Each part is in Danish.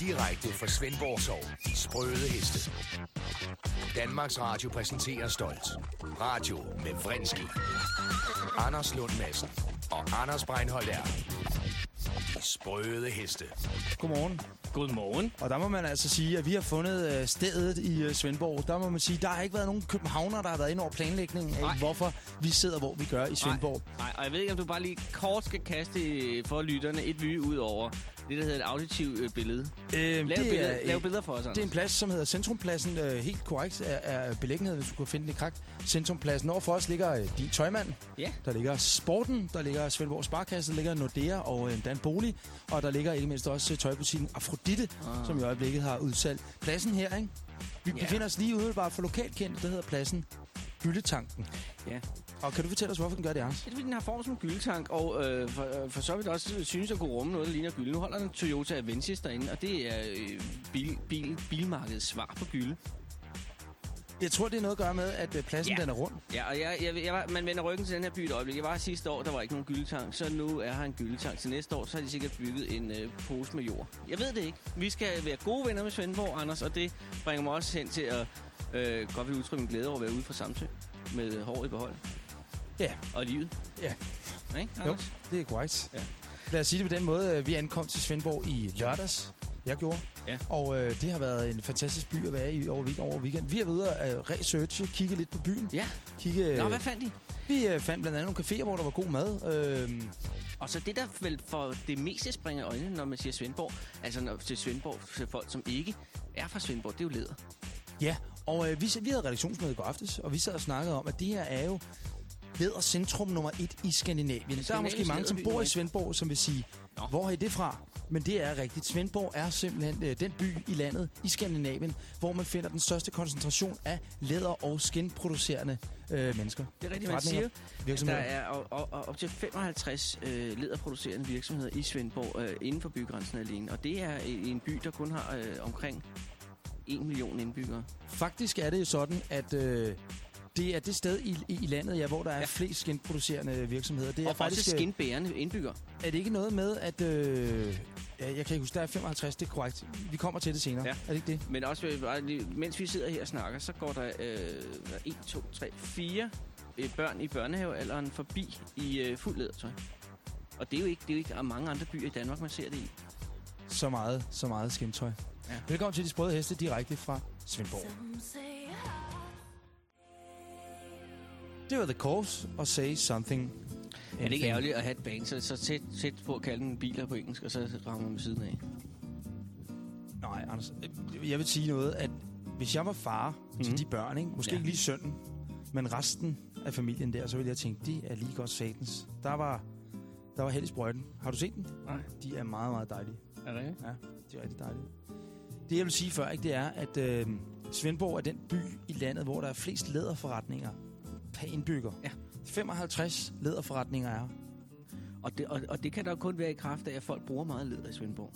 Direkte fra Svendborg Sov. De sprøde heste. Danmarks Radio præsenterer stolt. Radio med Vrindski. Anders Lund Madsen og Anders Breinholt er. De sprøde heste. Godmorgen. Godmorgen. Og der må man altså sige, at vi har fundet øh, stedet i øh, Svendborg. Der må man sige, der har ikke været nogen københavner, der har været inde over planlægningen af, Nej. hvorfor vi sidder, hvor vi gør i Svendborg. Nej, og jeg ved ikke, om du bare lige kort skal kaste øh, for lytterne et vy ud over det, der hedder et auditivt øh, billede. Øh, Lav, det, billeder, er, lav billeder for os, Anders. det er en plads, som hedder Centrumpladsen. Øh, helt korrekt er, er beliggenheden, hvis du kan finde den i krak. Centrumpladsen. Overfor os ligger øh, Din Tøjmand. Ja. Der ligger Sporten. Der ligger Svendborg Sparkasse. Der ligger Nordea og øh, Dan Bolig. Og der ligger ikke mindst også øh, tøjbutikken Afrodite, Ah. som i øjeblikket har udsalg. Pladsen her, ikke? Vi Ja. befinder os lige ude bare for lokalkendt. Der hedder pladsen Gyldetanken. Ja. Og kan du fortælle os, hvorfor den gør det, Anders? Det er fordi, den har form som en gyldetank, og øh, for, øh, for så vidt også synes at kunne rumme noget, der ligner gylde. Nu holder den Toyota Avensis derinde, og det er øh, bil, bil, bilmarkedets svar på gylde. Jeg tror, det er noget at gøre med, at øh, pladsen Ja. den er rund. Ja, og jeg, jeg, jeg var, man vender ryggen til den her by et øjeblik. Jeg var sidste år, der var ikke nogen gyldetank, så nu er her en gyldetank. Til næste år, så har de sikkert bygget en øh, pose med jord. Jeg ved det ikke. Vi skal være gode venner med Svendborg, Anders, og det bringer mig også hen til at øh, godt vil udtrykke min glæde over at være ude fra Samsø med hår i behold. Ja. Og livet. Ja. Ikke, Jo, det er korrekt. Ja. Lad os sige det på den måde. øh, Vi ankom til Svendborg i lørdags. Jeg gjorde. Ja. Og øh, det har været en fantastisk by at være i over, week- over weekend. Vi har været at øh, researche, kigge lidt på byen. Ja. Kigge, øh, Nå, hvad fandt de? vi øh, fandt blandt andet nogle caféer, hvor der var god mad. Øh, Og så det, der vel for det meste springer i øjnene, når man siger Svendborg, altså når, til Svendborg, til folk, som ikke er fra Svendborg, det er jo leder. ja, og øh, vi, vi havde redaktionsmøde i går aftes, og vi sad og snakkede om, at det her er jo Leder centrum nummer et i Skandinavien. Der er måske mange, som bor i. Svendborg, som vil sige, Nå. hvor I det fra? Men det er rigtigt. Svendborg er simpelthen øh, den by i landet, i Skandinavien, hvor man finder den største koncentration af læder- og skinproducerende øh, mennesker. Det er rigtigt, man siger, at der er op, til 55 øh, lederproducerende virksomheder i Svendborg øh, inden for bygrænsen alene. Og det er i en by, der kun har øh, omkring 1 million indbyggere. Faktisk er det jo sådan, at øh, det er det sted i, i, landet, ja, hvor der er Ja. flest skinproducerende virksomheder. Det er Og faktisk, også øh, skinbærende indbyggere. Er det ikke noget med, at... Øh, ja, jeg kan ikke huske, der er 55, det er korrekt. Vi kommer til det senere. Ja. Er det ikke det? Men også, øh, mens vi sidder her og snakker, så går der øh, 1, 2, 3, 4 øh, børn i børnehavealderen forbi i øh, fuld ledertøj. Og det er jo ikke, det er jo ikke mange andre byer i Danmark, man ser det i. Så meget, så meget skintøj. Ja. Velkommen til De Sprøde Heste, direkte fra Svendborg. Det var The Course og Say Something. Er det ikke ærgerligt at have et band, så, så tæt, tæt på at kalde den biler på engelsk, og så rammer man siden af? Nej, Anders. øh, Jeg vil sige noget, at hvis jeg var far mm. til Mhm. de børn, ikke? måske Ja. ikke lige sønnen, men resten af familien der, så ville jeg tænke, de er lige godt satans. Der var, der var held i sprøjten. Har du set den? Nej. De er meget, meget dejlige. Er det ikke? Ja, de er rigtig dejlige. Det jeg vil sige før, ikke, det er, at øh, Svendborg er den by i landet, hvor der er flest læderforretninger per indbygger. Ja. 55 læderforretninger er. Og det, og, og det kan der kun være i kraft af, at folk bruger meget læder i Svendborg.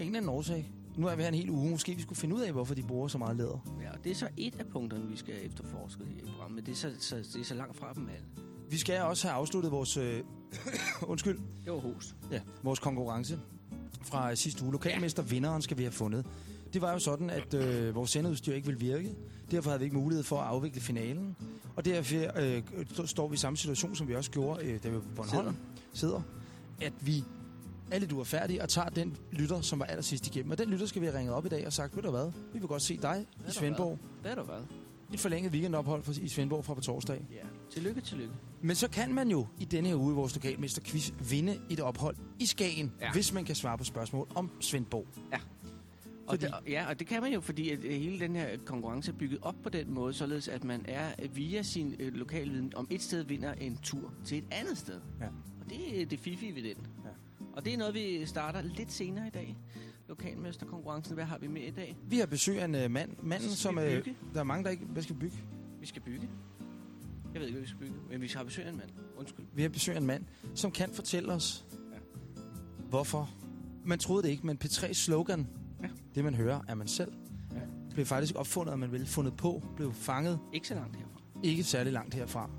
Ingen anden årsag. Nu er vi her en hel uge. Måske vi skulle finde ud af, hvorfor de bruger så meget læder. Ja, og det er så et af punkterne, vi skal efterforske i programmet. Men det er så, så, det er så langt fra dem alle. Vi skal også have afsluttet vores, øh, undskyld, Det var host. ja, vores konkurrence fra sidste uge. Lokalmester vinderen skal vi have fundet. Det var jo sådan, at øh, vores sendeudstyr ikke ville virke. Derfor havde vi ikke mulighed for at afvikle finalen. Og derfor øh, st- står vi i samme situation, som vi også gjorde, øh, da vi på Bornholm sidder. At vi er lidt uretfærdige og tager den lytter, som var allersidst igennem. Og den lytter skal vi have ringet op i dag og sagt, ved du hvad, vi vil godt se dig i Svendborg. Hvad er der været? Et forlænget weekendophold for- i Svendborg fra på torsdag. Ja. Tillykke, tillykke. Men så kan man jo i denne her uge i vores lokalmesterquiz vinde et ophold i Skagen, Ja. ja. hvis man kan svare på spørgsmål om Svendborg. Og Fordi- det, ja, og det kan man jo, fordi at øh, hele den her konkurrence er bygget op på den måde, således at man er øh, via sin øh, lokalviden om et sted vinder en tur til et andet sted. Ja. Og det er det fifi ved den. Ja. Og det er noget, vi starter lidt senere i dag. Lokalmesterkonkurrencen, hvad har vi med i dag? Vi har besøg af en uh, mand, manden, som... Uh, der er mange, der ikke... Hvad skal vi bygge? Vi skal bygge. Jeg ved ikke, hvad vi skal bygge, men vi har besøg af en mand. Undskyld. Vi har besøg af en mand, som kan fortælle os, Ja. hvorfor. Man troede det ikke, men P3's slogan, Ja. det man hører, er man selv. Ja. Blev faktisk opfundet, man ville fundet på, blev fanget Ikke så langt herfra. ikke særlig langt herfra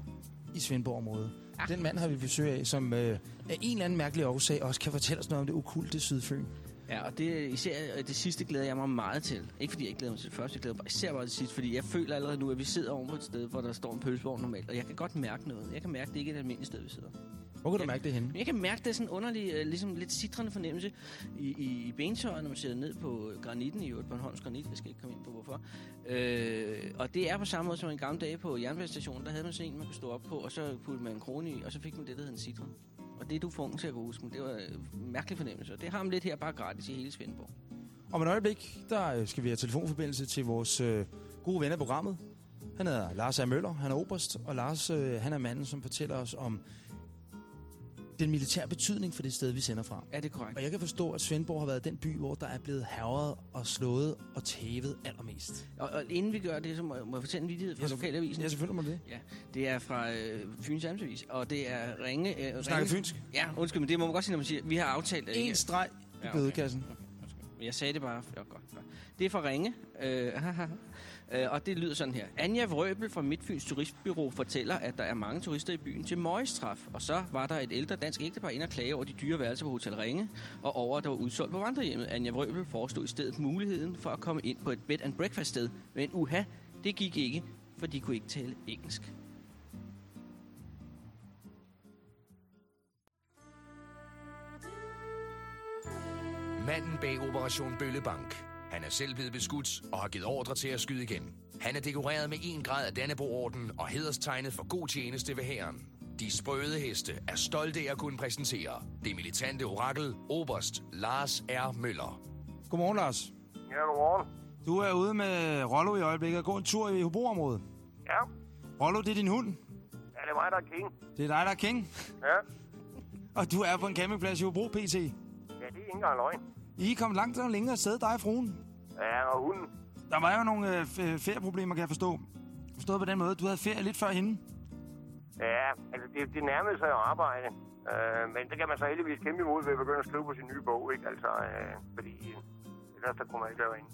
i Svendborg-området. Ja. Den mand har vi besøg af, som øh, af en eller anden mærkelig årsag også kan fortælle os noget om det okulte Sydfyn. Ja, og det, især øh, det sidste glæder jeg mig meget til. Ikke fordi jeg ikke glæder mig til det første, jeg glæder mig især bare til det sidste, fordi jeg føler allerede nu, at vi sidder oven på et sted, hvor der står en pølsevogn normalt, og jeg kan godt mærke noget. Jeg kan mærke, at det ikke er et almindeligt sted, vi sidder. Hvor kan du mærke det henne? Jeg kan mærke, det er sådan en underlig, øh, ligesom lidt citrende fornemmelse i, i, i bentøjet, når man sidder ned på granitten, i øvrigt Bornholms granit, jeg skal ikke komme ind på hvorfor. Øh, og det er på samme måde som en gammel dag på jernbanestationen, der havde man sådan en, man kunne stå op på, og så puttede man en krone i, og så fik man det, der hedder en citron. Og det du ung til at kunne huske, det var en mærkelig fornemmelse. Og det har man lidt her bare gratis i hele Svendborg. Om et øjeblik, der øh, skal vi have telefonforbindelse til vores øh, gode ven af programmet. Han hedder Lars A. Møller, han er oberst, og Lars øh, han er manden, som fortæller os om den militære betydning for det sted, vi sender fra. Er det korrekt? Og jeg kan forstå, at Svendborg har været den by, hvor der er blevet herret og slået og tævet allermest. Og, og inden vi gør det, så må, jeg- må jeg fortælle en vidighed fra Ja, lokalavisen. Ja, selvfølgelig må det. Ja, det er fra øh, Fyns Amtsavis, og det er Ringe... Øh, snakker fynsk. Ja, undskyld, men det må man godt sige, når man siger, vi har aftalt... at- En streg i Ja, okay. bødekassen. Men jeg sagde det bare. Ja, godt, godt. Det er fra Ringe. Øh, øh, og det lyder sådan her. Anja Vrøbel fra Midtfyns Turistbyrå fortæller, at der er mange turister i byen til møgstraf. Og så var der et ældre dansk ægtepar ind og klage over de dyre værelser på Hotel Ringe, og over, at der var udsolgt på vandrehjemmet. Anja Vrøbel foreslog i stedet muligheden for at komme ind på et bed and breakfast sted. Men uha, det gik ikke, for de kunne ikke tale engelsk. Manden bag Operation Bøllebank. Han er selv blevet beskudt og har givet ordre til at skyde igen. Han er dekoreret med en grad af Dannebro-orden og hederstegnet for god tjeneste ved hæren. De sprøde heste er stolte af at kunne præsentere det militante orakel Oberst Lars R. Møller. Godmorgen, Lars. Ja, godmorgen. Du er ude med Rollo i øjeblikket og går en tur i Hobro-området. Ja, Rollo, det er din hund. ja det er mig, der er king. Det er dig, der er king. Ja, Og du er på en campingplads i Hobro, PT. ja det er ikke engang løgn. I er kommet langt og længere afsted, dig og fruen. Ja, og hunden. Der var jo nogle øh, ferieproblemer, kan jeg forstå. Forstået på den måde. Du havde ferie lidt før hende. Ja, altså det, det nærmede sig at arbejde. Øh, men det kan man så heldigvis kæmpe imod ved at begynde at skrive på sin nye bog, ikke? Altså, øh, fordi øh, ellers der kunne man ikke lave en.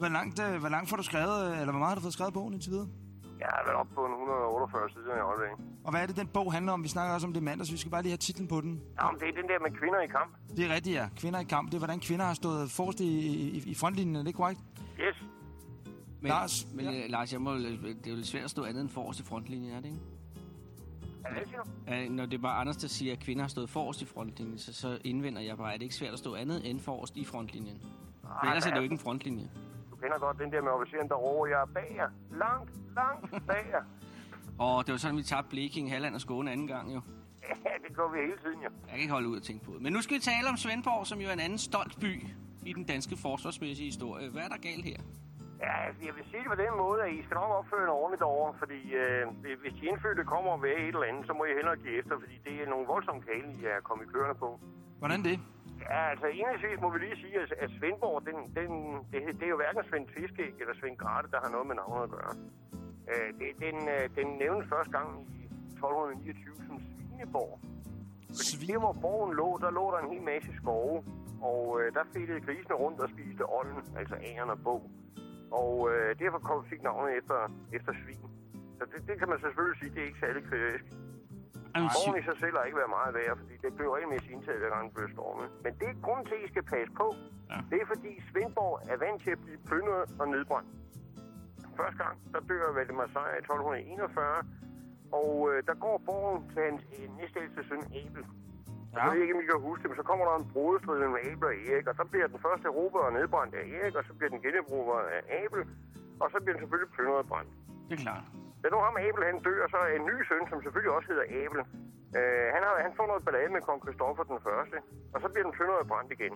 Hvor langt, øh, hvor langt får du skrevet, øh, eller hvor meget har du fået skrevet bogen indtil videre? Jeg har været oppe på en 148 sider i øjeblikket. Og hvad er det, den bog handler om? Vi snakker også om det mandag, så vi skal bare lige have titlen på den. Jamen, det er den der med kvinder i kamp. Det er rigtigt, ja. Kvinder i kamp. Det er, hvordan kvinder har stået forrest i, i, i frontlinjen. Er det korrekt? Yes. Men, Lars, men ja. ja. Lars, jeg må, det er jo svært at stå andet end forrest i frontlinjen, er det ikke? Er? Ja, når det er bare Anders, der siger, at kvinder har stået forrest i frontlinjen, så, så indvender jeg bare, at det ikke er svært at stå andet end forrest i frontlinjen. For ellers er det jo ikke en frontlinje. Kender godt den der med officeren, der råber, jeg er bag jer. Langt, langt bag jer. Og det var sådan, vi tabte Bleking, Halland og Skåne anden gang jo. Ja, det går vi hele tiden, jo. Jeg kan ikke holde ud at tænke på det. Men nu skal vi tale om Svendborg, som jo er en anden stolt by i den danske forsvarsmæssige historie. Hvad er der galt her? Ja, altså, jeg vil sige det på den måde, at I skal nok opføre jer ordentligt over, fordi øh, hvis de indfødte kommer og vil et eller andet, så må I hellere give efter, fordi det er nogle voldsomme kale, I er kommet kørende på. Hvordan det? Ja, altså indledningsvis må vi lige sige, at, Svendborg, den, den, det, det er jo hverken Svend Fiskæg eller Svend Grate, der har noget med navnet at gøre. Øh, det, den, øh, den nævnes første gang i 1229 som Svineborg. Fordi der, hvor borgen lå, der lå der en hel masse skove, og øh, der fedtede grisene rundt og spiste ånden, altså æren og bog. Og øh, derfor kom, fik navnet efter, efter svin. Så det, det kan man selvfølgelig sige, det er ikke særlig kritisk. Borgen i sig selv har ikke været meget værd, fordi det blev regelmæssigt indtaget, hver gang blev stormet. Men det er grunden til, at I skal passe på. Ja. Det er fordi Svendborg er vant til at blive plyndret og nedbrændt. Første gang, der dør Valdemar Sejr i 1241, og øh, der går borgen til hans øh, næstældste søn Abel. Ja. Jeg ved ikke, om I kan huske det, men så kommer der en brudestrid mellem Abel og Erik, og så bliver den første og nedbrændt af Erik, og så bliver den generobret af Abel, og så bliver den selvfølgelig plyndret og brændt. Det er klart. Da nu ham Abel han dør, så er en ny søn, som selvfølgelig også hedder Abel. Øh, han, har, han får noget ballade med kong Kristoffer den første, og så bliver den og brændt igen.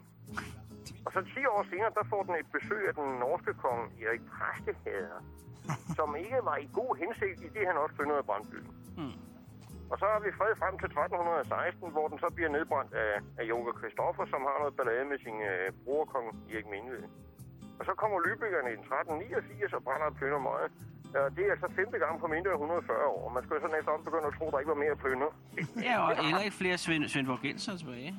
Og så 10 år senere, der får den et besøg af den norske kong Erik Præstehader, som ikke var i god hensigt i det, han også plyndrede og brændte byen. Hmm. Og så har vi fred frem til 1316, hvor den så bliver nedbrændt af, af Junker Kristoffer, som har noget ballade med sin øh, bror, kong Erik Mindved. Og så kommer Lübeckerne i 1389 og brænder og plynder meget. Og det er altså femte gang på mindre end 140 år. Man skal jo sådan efterhånden begynde at tro, der ikke var mere plyndre. Ja, og eller ikke flere Svend, Svendborgenser tilbage.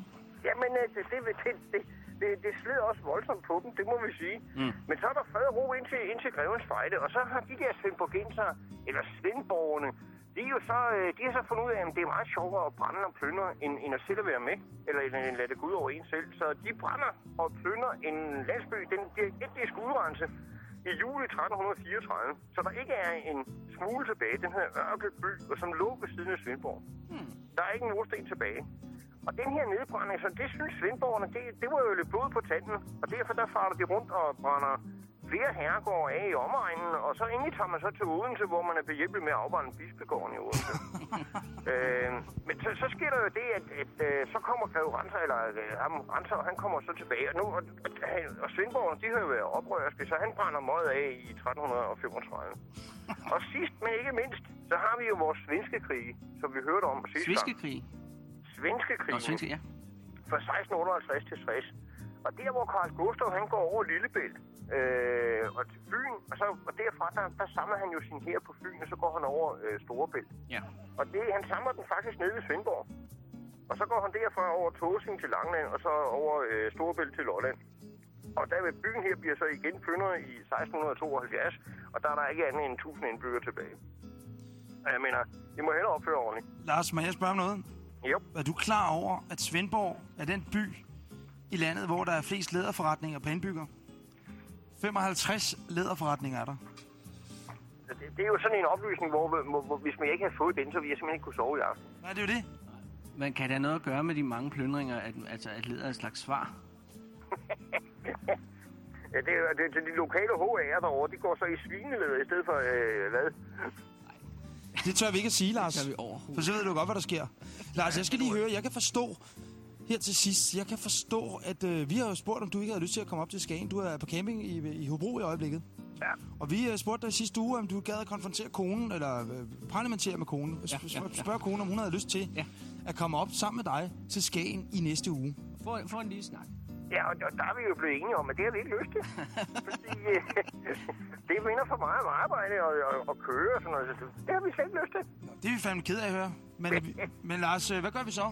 Jamen, øh, det, det, det, det, det, det sled også voldsomt på dem, det må vi sige. Mm. Men så er der fred og ro indtil, indtil grevens fejde, og så har de der svendborgenser, eller svendborgerne, De, er jo så, øh, de har så fundet ud af, at det er meget sjovere at brænde og plyndre, end, end at selv være med, eller end at lade det gå ud over en selv. Så de brænder og plyndrer en landsby, den etnisk udrense, i juli 1334. Så der ikke er en smule tilbage. Den Ørkelby, og som lå ved siden af Svendborg. Hmm. Der er ikke en mursten tilbage. Og den her nedbrænding, så det synes Svendborgerne, det, det var jo lidt blod på tanden. Og derfor der farter de rundt og brænder flere herregårde af i omegnen, og så endelig tager man så til Odense, hvor man er behjælpelig med at afbrænde bispegården i Odense. øh, men så, så sker der jo det, at, at, at øh, så kommer Greve Renser, eller uh, ham, Renser, han kommer så tilbage, og, nu, og, og, Svendborg, de har jo været oprørske, så han brænder møget af i 1335. og sidst, men ikke mindst, så har vi jo vores svenske krig, som vi hørte om sidste Svenske krig? Svenske krig. Nå, svenske, ja. Fra 1658 til 60. Og der, hvor Karl Gustav, han går over Lillebælt øh, og til Fyn, og, så, og derfra, der, der samler han jo sin her på Fyn, og så går han over øh, Storebælt. Ja. Og det, han samler den faktisk nede ved Svendborg. Og så går han derfra over Tåsing til Langland, og så over øh, Storebælt til Lolland. Og der ved byen her bliver så igen plyndret i 1672, og der er der ikke andet end 1000 indbyggere tilbage. Og jeg mener, I må hellere opføre ordentligt. Lars, må jeg spørge om noget? Jo. Er du klar over, at Svendborg er den by i landet, hvor der er flest læderforretninger per indbygger? 55 læderforretninger er der. Det, det er jo sådan en oplysning, hvor, hvor, hvor hvis man ikke havde fået den, så ville jeg simpelthen ikke kunne sove i aften. Nej, det er jo det. Men kan det have noget at gøre med de mange plyndringer, at, altså at leder et slags svar? Ja, det, er- det, det, de lokale HA'er derovre, de går så i svineleder i stedet for, øh, hvad? Det tør vi ikke at sige, Lars. Kan vi overhovedet? For så ved du godt, hvad der sker. Lars, jeg skal lige høre, jeg kan forstå, her til sidst, jeg kan forstå, at øh, vi har jo spurgt, om du ikke havde lyst til at komme op til Skagen. Du er på camping i, i Hobro i øjeblikket. Ja. Og vi øh, spurgte dig sidste uge, om du gad at konfrontere konen, eller øh, parlamentere med konen. Ja, Sp- ja, spørg, ja. spørg konen, om hun havde lyst til Ja. at komme op sammen med dig til Skagen i næste uge. Få, få en lille snak. Ja, og, og der er vi jo blevet enige om, at det har vi ikke lyst til. Fordi øh, det minder for meget om arbejde og, og, og køre og sådan noget. Så det, det har vi slet ikke lyst til. Det er vi fandme ked af at høre. Men, men Lars, øh, hvad gør vi så?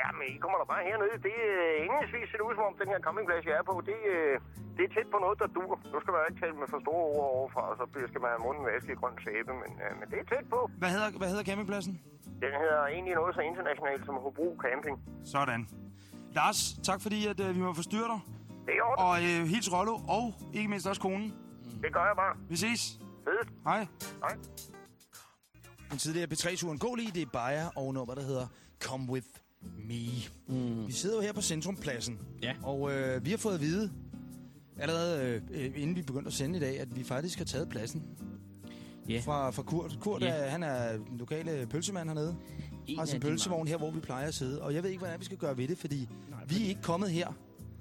Ja, men I kommer da bare hernede. Det er indledningsvis ser det ud som om, den her campingplads, jeg er på, det, øh, det er tæt på noget, der dur. Nu skal man ikke tale med for store ord overfra, og så skal man have munden vasket i grøn sæbe, men, øh, men det er tæt på. Hvad hedder, hvad hedder campingpladsen? Den hedder egentlig noget så internationalt som Hobro Camping. Sådan. Lars, tak fordi at, øh, vi må forstyrre dig. Det er i orden. Og øh, hils Rollo, og ikke mindst også konen. Det gør jeg bare. Vi ses. Fedt. Hej. Hej. Den tidligere P3-turen gå lige, det er Bayer og nummer, der hedder Come With Me. Mm. Vi sidder jo her på Centrumpladsen, Ja. og øh, vi har fået at vide, allerede øh, inden vi begyndte at sende i dag, at vi faktisk har taget pladsen Ja. fra, fra Kurt. Kurt, Ja. er, han er lokale pølsemand hernede. En Har sin pølsevogn her, hvor vi plejer at sidde. Og jeg ved ikke, hvordan vi skal gøre ved det, fordi Nej, vi er ikke kommet her.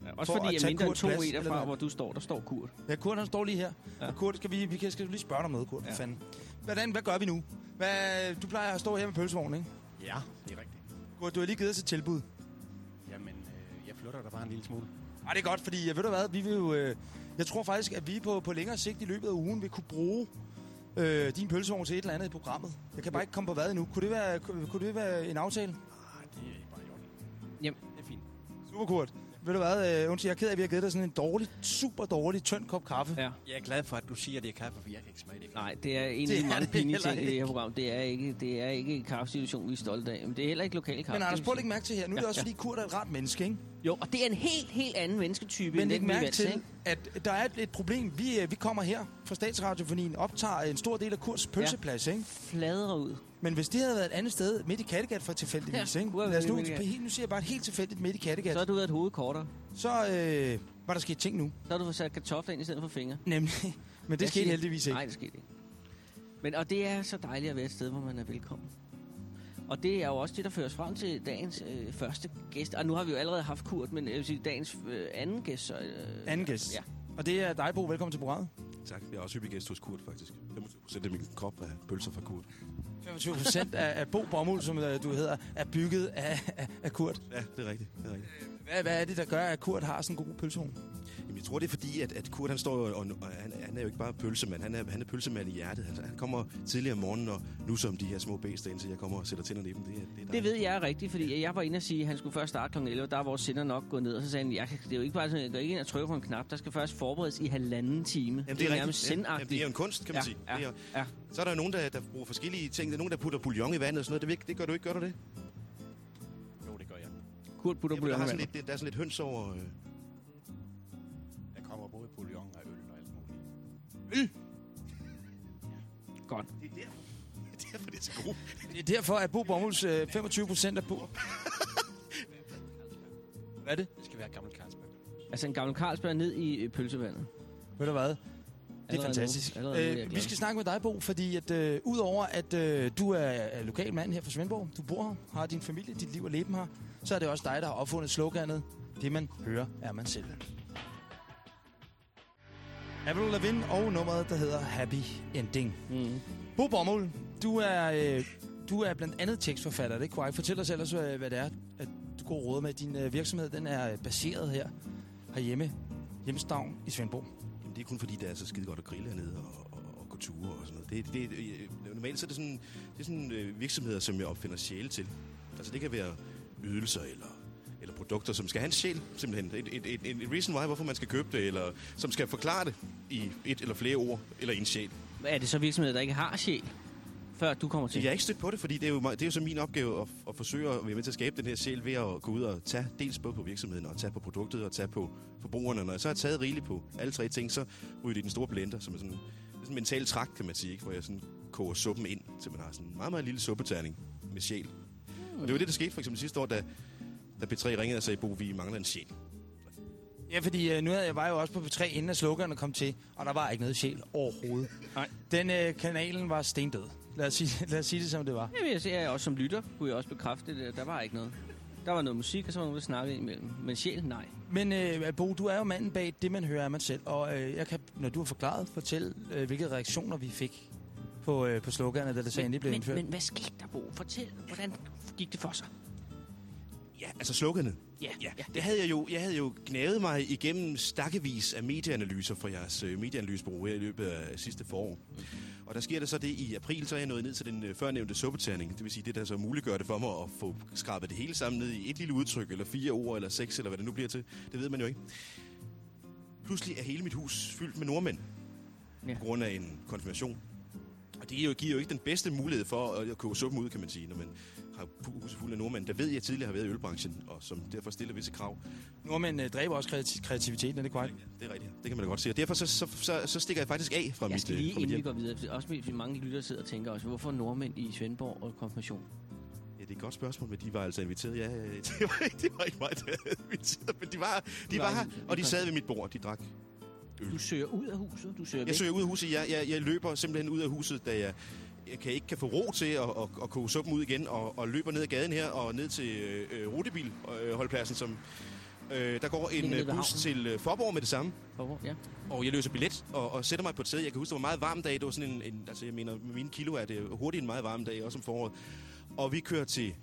mange. Også for fordi, at at tage mindre end to meter fra, hvor du står, der står Kurt. Ja, Kurt han står lige her. Ja. Ja. Og Kurt, skal vi, vi kan, skal lige spørge dig om noget, Kurt. Ja. Ja. Fanden. Hvordan, hvad gør vi nu? Hvad, du plejer at stå her med pølsevognen, ikke? Ja, det er rigtigt. Du har lige givet os et tilbud. Jamen, øh, jeg flytter dig bare en lille smule. Ej, det er godt, fordi øh, ved du hvad, vi vil jo... Øh, jeg tror faktisk, at vi på, på længere sigt i løbet af ugen vil kunne bruge øh, din pølsevogn til et eller andet i programmet. Jeg kan bare ikke komme på hvad endnu. Kunne det være, kunne, kunne det være en aftale? Nej, det er bare i orden. Jamen. Det er fint. Super, Kurt. Ved du hvad, øh, undskyld, jeg er ked af, at vi har givet dig sådan en dårlig, super dårlig, tynd kop kaffe. Ja. Jeg er glad for, at du siger, at det er kaffe, for jeg kan ikke smage det. Nej, det er en Det af de mange pinlige ting i det her ikke. program. Det er ikke, det er ikke en kaffesituation, vi er stolte af. Men det er heller ikke lokal kaffe. Men Anders, prøv at lægge mærke til her. Nu er det Ja, også, ja. fordi Kurt er et rart menneske, ikke? Jo, og det er en helt, helt anden mennesketype, Men end den, er mærke til, ikke? at der er et, et problem. Vi, øh, vi kommer her fra Statsradiofonien, optager en stor del af Kurts pølseplads, ikke? Fladrer ud. Men hvis det havde været et andet sted, midt i Kattegat for tilfældigvis, Ja, ikke? Lad os nu, nu siger jeg bare helt tilfældigt midt i Kattegat. Så har du været et hoved kortere. Så øh, var der sket ting nu. Så har du sat kartofler ind i stedet for fingre. Nemlig. Men det Hvad skete siger- heldigvis ikke. Nej, det skete ikke. Men, og det er så dejligt at være et sted, hvor man er velkommen. Og det er jo også det, der fører os frem til dagens øh, første gæst. Og nu har vi jo allerede haft Kurt, men jeg vil sige dagens øh, anden gæst. Så, øh, Anden gæst. Ja. Og det er dig, Bo. Velkommen til programmet. Tak. Jeg er også hyppig gæst hos Kurt, faktisk. 25 procent af min krop er pølser fra Kurt. 25 procent af, af Bo Bommel, som øh, du hedder, er bygget af, af, af Kurt. Ja, det er rigtigt. Det er rigtigt. Hvad, hvad er det, der gør, at Kurt har sådan en god pølsevogn? Jamen, jeg tror, det er fordi, at, at Kurt han står og, og han, han er jo ikke bare pølsemand, han er, han er pølsemand i hjertet. Han, han kommer tidligere om morgenen og nu som de her små bæster, indtil jeg kommer og sætter tænderne i dem. Det, er- det, er Det ved jeg er rigtigt, fordi jeg var inde og sige, at han skulle først starte kl. 11, der er vores sender nok gået ned, og så sagde han, jeg, kan- det er jo ikke bare sådan, jeg går ikke ind og trykker på en knap, der skal først forberedes i halvanden time. Jamen, det er rigtigt. nærmest Ja, Jamen, det er jo en kunst, kan man Ja, sige. ja, Det er, ja. Så er der jo nogen, der, der bruger forskellige ting. Der er nogen, der putter bouillon i vandet og sådan noget. Det, det gør du ikke, gør du det? Jo, det gør jeg. Kurt putter Ja, på der, er det sådan lidt, der er sådan lidt høns over... Øh. Muligt. Godt. Det er der- det er derfor, det er så god. Det er derfor, at Bo Bomulds øh, 25 procent af Bo... Hvad er det? Det skal være gammel Carlsberg. Altså en gammel Carlsberg ned i pølsevandet. Ved du hvad? Det er Allerede fantastisk. nu- allerede er Øh, vi skal snakke med dig, Bo, fordi at øh, udover at øh, du er, er lokal mand her fra Svendborg, du bor her, har din familie, dit liv og leben her, så er det også dig, der har opfundet sloganet, det man hører, er man selv. Avril Lavigne og nummeret, der hedder Happy Ending. Mm. Bo Bommel, du er, øh, du er blandt andet tekstforfatter, det er korrekt. Fortæl os ellers, hvad, hvad det er, at du går råd med. Din øh, virksomhed, den er baseret her, herhjemme, hjemstavn i Svendborg. Jamen, det er kun fordi, det er så skide godt at grille hernede og, og, og gå ture og sådan noget. Det, det, det, øh, normalt så er det sådan, det er sådan øh, virksomheder, som jeg opfinder sjæle til. Altså det kan være ydelser eller, eller produkter, som skal have en sjæl, simpelthen. Et, et, et, et reason why, hvorfor man skal købe det, eller som skal forklare det i et eller flere ord, eller en sjæl. Er det så virksomheder, der ikke har sjæl, før du kommer til? Jeg er ikke stødt på det, fordi det er jo, det er jo så min opgave at, at forsøge at være med til at skabe den her sjæl ved at gå ud og tage dels både på virksomheden, og tage på produktet, og tage på forbrugerne. Når jeg så har taget rigeligt på alle tre ting, så ryger det i den store blender, som er sådan, sådan en mental trakt, kan man sige, ikke? hvor jeg sådan koger suppen ind, så man har sådan en meget, meget lille suppeterning med sjæl. Mm. Og det var det, der skete for eksempel sidste år, da, da P3 ringede og sagde, Bo, vi mangler en sjæl. Ja, fordi øh, nu havde jeg var jo også på P3, inden at slukkerne kom til, og der var ikke noget sjæl overhovedet. Nej. Den øh, kanalen var stendød. Lad os, sige, lad os sige det, som det var. Jeg vil sige, at jeg også som lytter kunne jeg også bekræfte det. Der var ikke noget. Der var noget musik, og så var nogen, der snakkede imellem. Men sjæl, nej. Men øh, Bo, du er jo manden bag det, man hører af man selv. Og øh, jeg kan, når du har forklaret, fortælle, øh, hvilke reaktioner vi fik på, øh, på slukkerne, da det så endelig blev men, indført. men hvad skete der, Bo? Fortæl, hvordan gik det for sig? Ja, altså sloganet. Ja, Ja, det havde jeg jo, jeg havde jo gnavet mig igennem stakkevis af medieanalyser for jeres øh, medieanalysebureau her i løbet af sidste forår. Og der sker der så det i april, så er jeg nået ned til den øh, førnævnte suppeterning. Det vil sige, det der så muliggør det for mig at få skrabet det hele sammen ned i et lille udtryk, eller fire ord, eller seks, eller hvad det nu bliver til. Det ved man jo ikke. Pludselig er hele mit hus fyldt med nordmænd. Ja. På grund af en konfirmation. Og det er giver jo ikke den bedste mulighed for at, at koge suppen ud, kan man sige, når man har huset fuld af nordmænd. Der ved jeg tidligere har været i ølbranchen, og som derfor stiller visse krav. Nordmænd øh, dræber også kreati- kreativiteten, er det korrekt? Det er rigtigt. Det kan man da godt se. Og derfor så, så, så, så stikker jeg faktisk af fra Jeg mit, skal øh, lige, inden vi går videre, også fordi mange lyttere sidder og tænker også, hvorfor nordmænd i Svendborg og konfirmation? Ja, det er et godt spørgsmål, men de var altså inviteret. Ja, det var, ikke- det var ikke mig, der havde inviteret, men de var, de var var her, og de sad ved mit bord. De drak. Du søger ud af huset, du søger Jeg væk. søger ud af huset. Jeg, jeg, jeg løber simpelthen ud af huset, da jeg, jeg kan ikke kan få ro til at, at, at koge suppen ud igen, og, og løber ned ad gaden her og ned til øh, øh, holdpladsen, som øh, der går en øh, bus til øh, Forborg med det samme. Hvor- Ja. Og jeg løser billet og, og sætter mig på et sæde. Jeg kan huske, det var en meget varm dag. Det var sådan en, en altså jeg mener, med mine kilo er det hurtigt en meget varm dag, også om foråret. Og vi kører til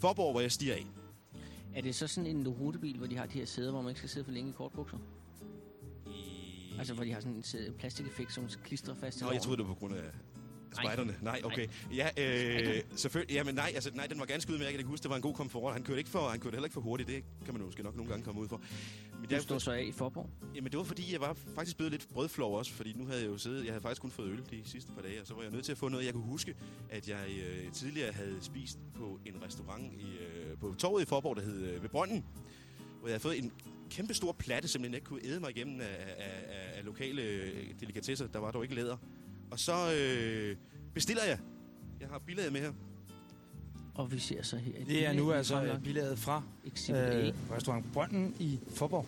Forborg, hvor jeg stiger af. Er det så sådan en rutebil, hvor de har de her sæder, hvor man ikke skal sidde for længe i kortbukser? Altså, hvor de har sådan en plastikeffekt, som klistrer fast til Nå, jeg troede, det var på grund af spejderne. Nej, okay. Ja, øh, selvfølgelig. Ja, men nej, altså, nej, den var ganske udmærket. Jeg kan huske, det var en god komfort. Han kørte, ikke for, han kørte heller ikke for hurtigt. Det kan man jo måske nok nogle gange komme ud for. Men Du er, så af i Forborg. jamen, det var fordi, jeg var faktisk blevet lidt brødflov også. Fordi nu havde jeg jo siddet... Jeg havde faktisk kun fået øl de sidste par dage. Og så var jeg nødt til at få noget, jeg kunne huske, at jeg øh, tidligere havde spist på en restaurant i, øh, på torvet i Forborg, der hed øh, Ved Brønden. Hvor jeg havde fået en kæmpe stor platte, simpelthen jeg ikke kunne æde mig igennem af, af, af, af lokale øh, delikatesser. Der var dog ikke læder. Og så øh, bestiller jeg. Jeg har billedet med her. Og vi ser så her... et Det er nu altså billedet fra øh, restaurant Brønden i Forborg.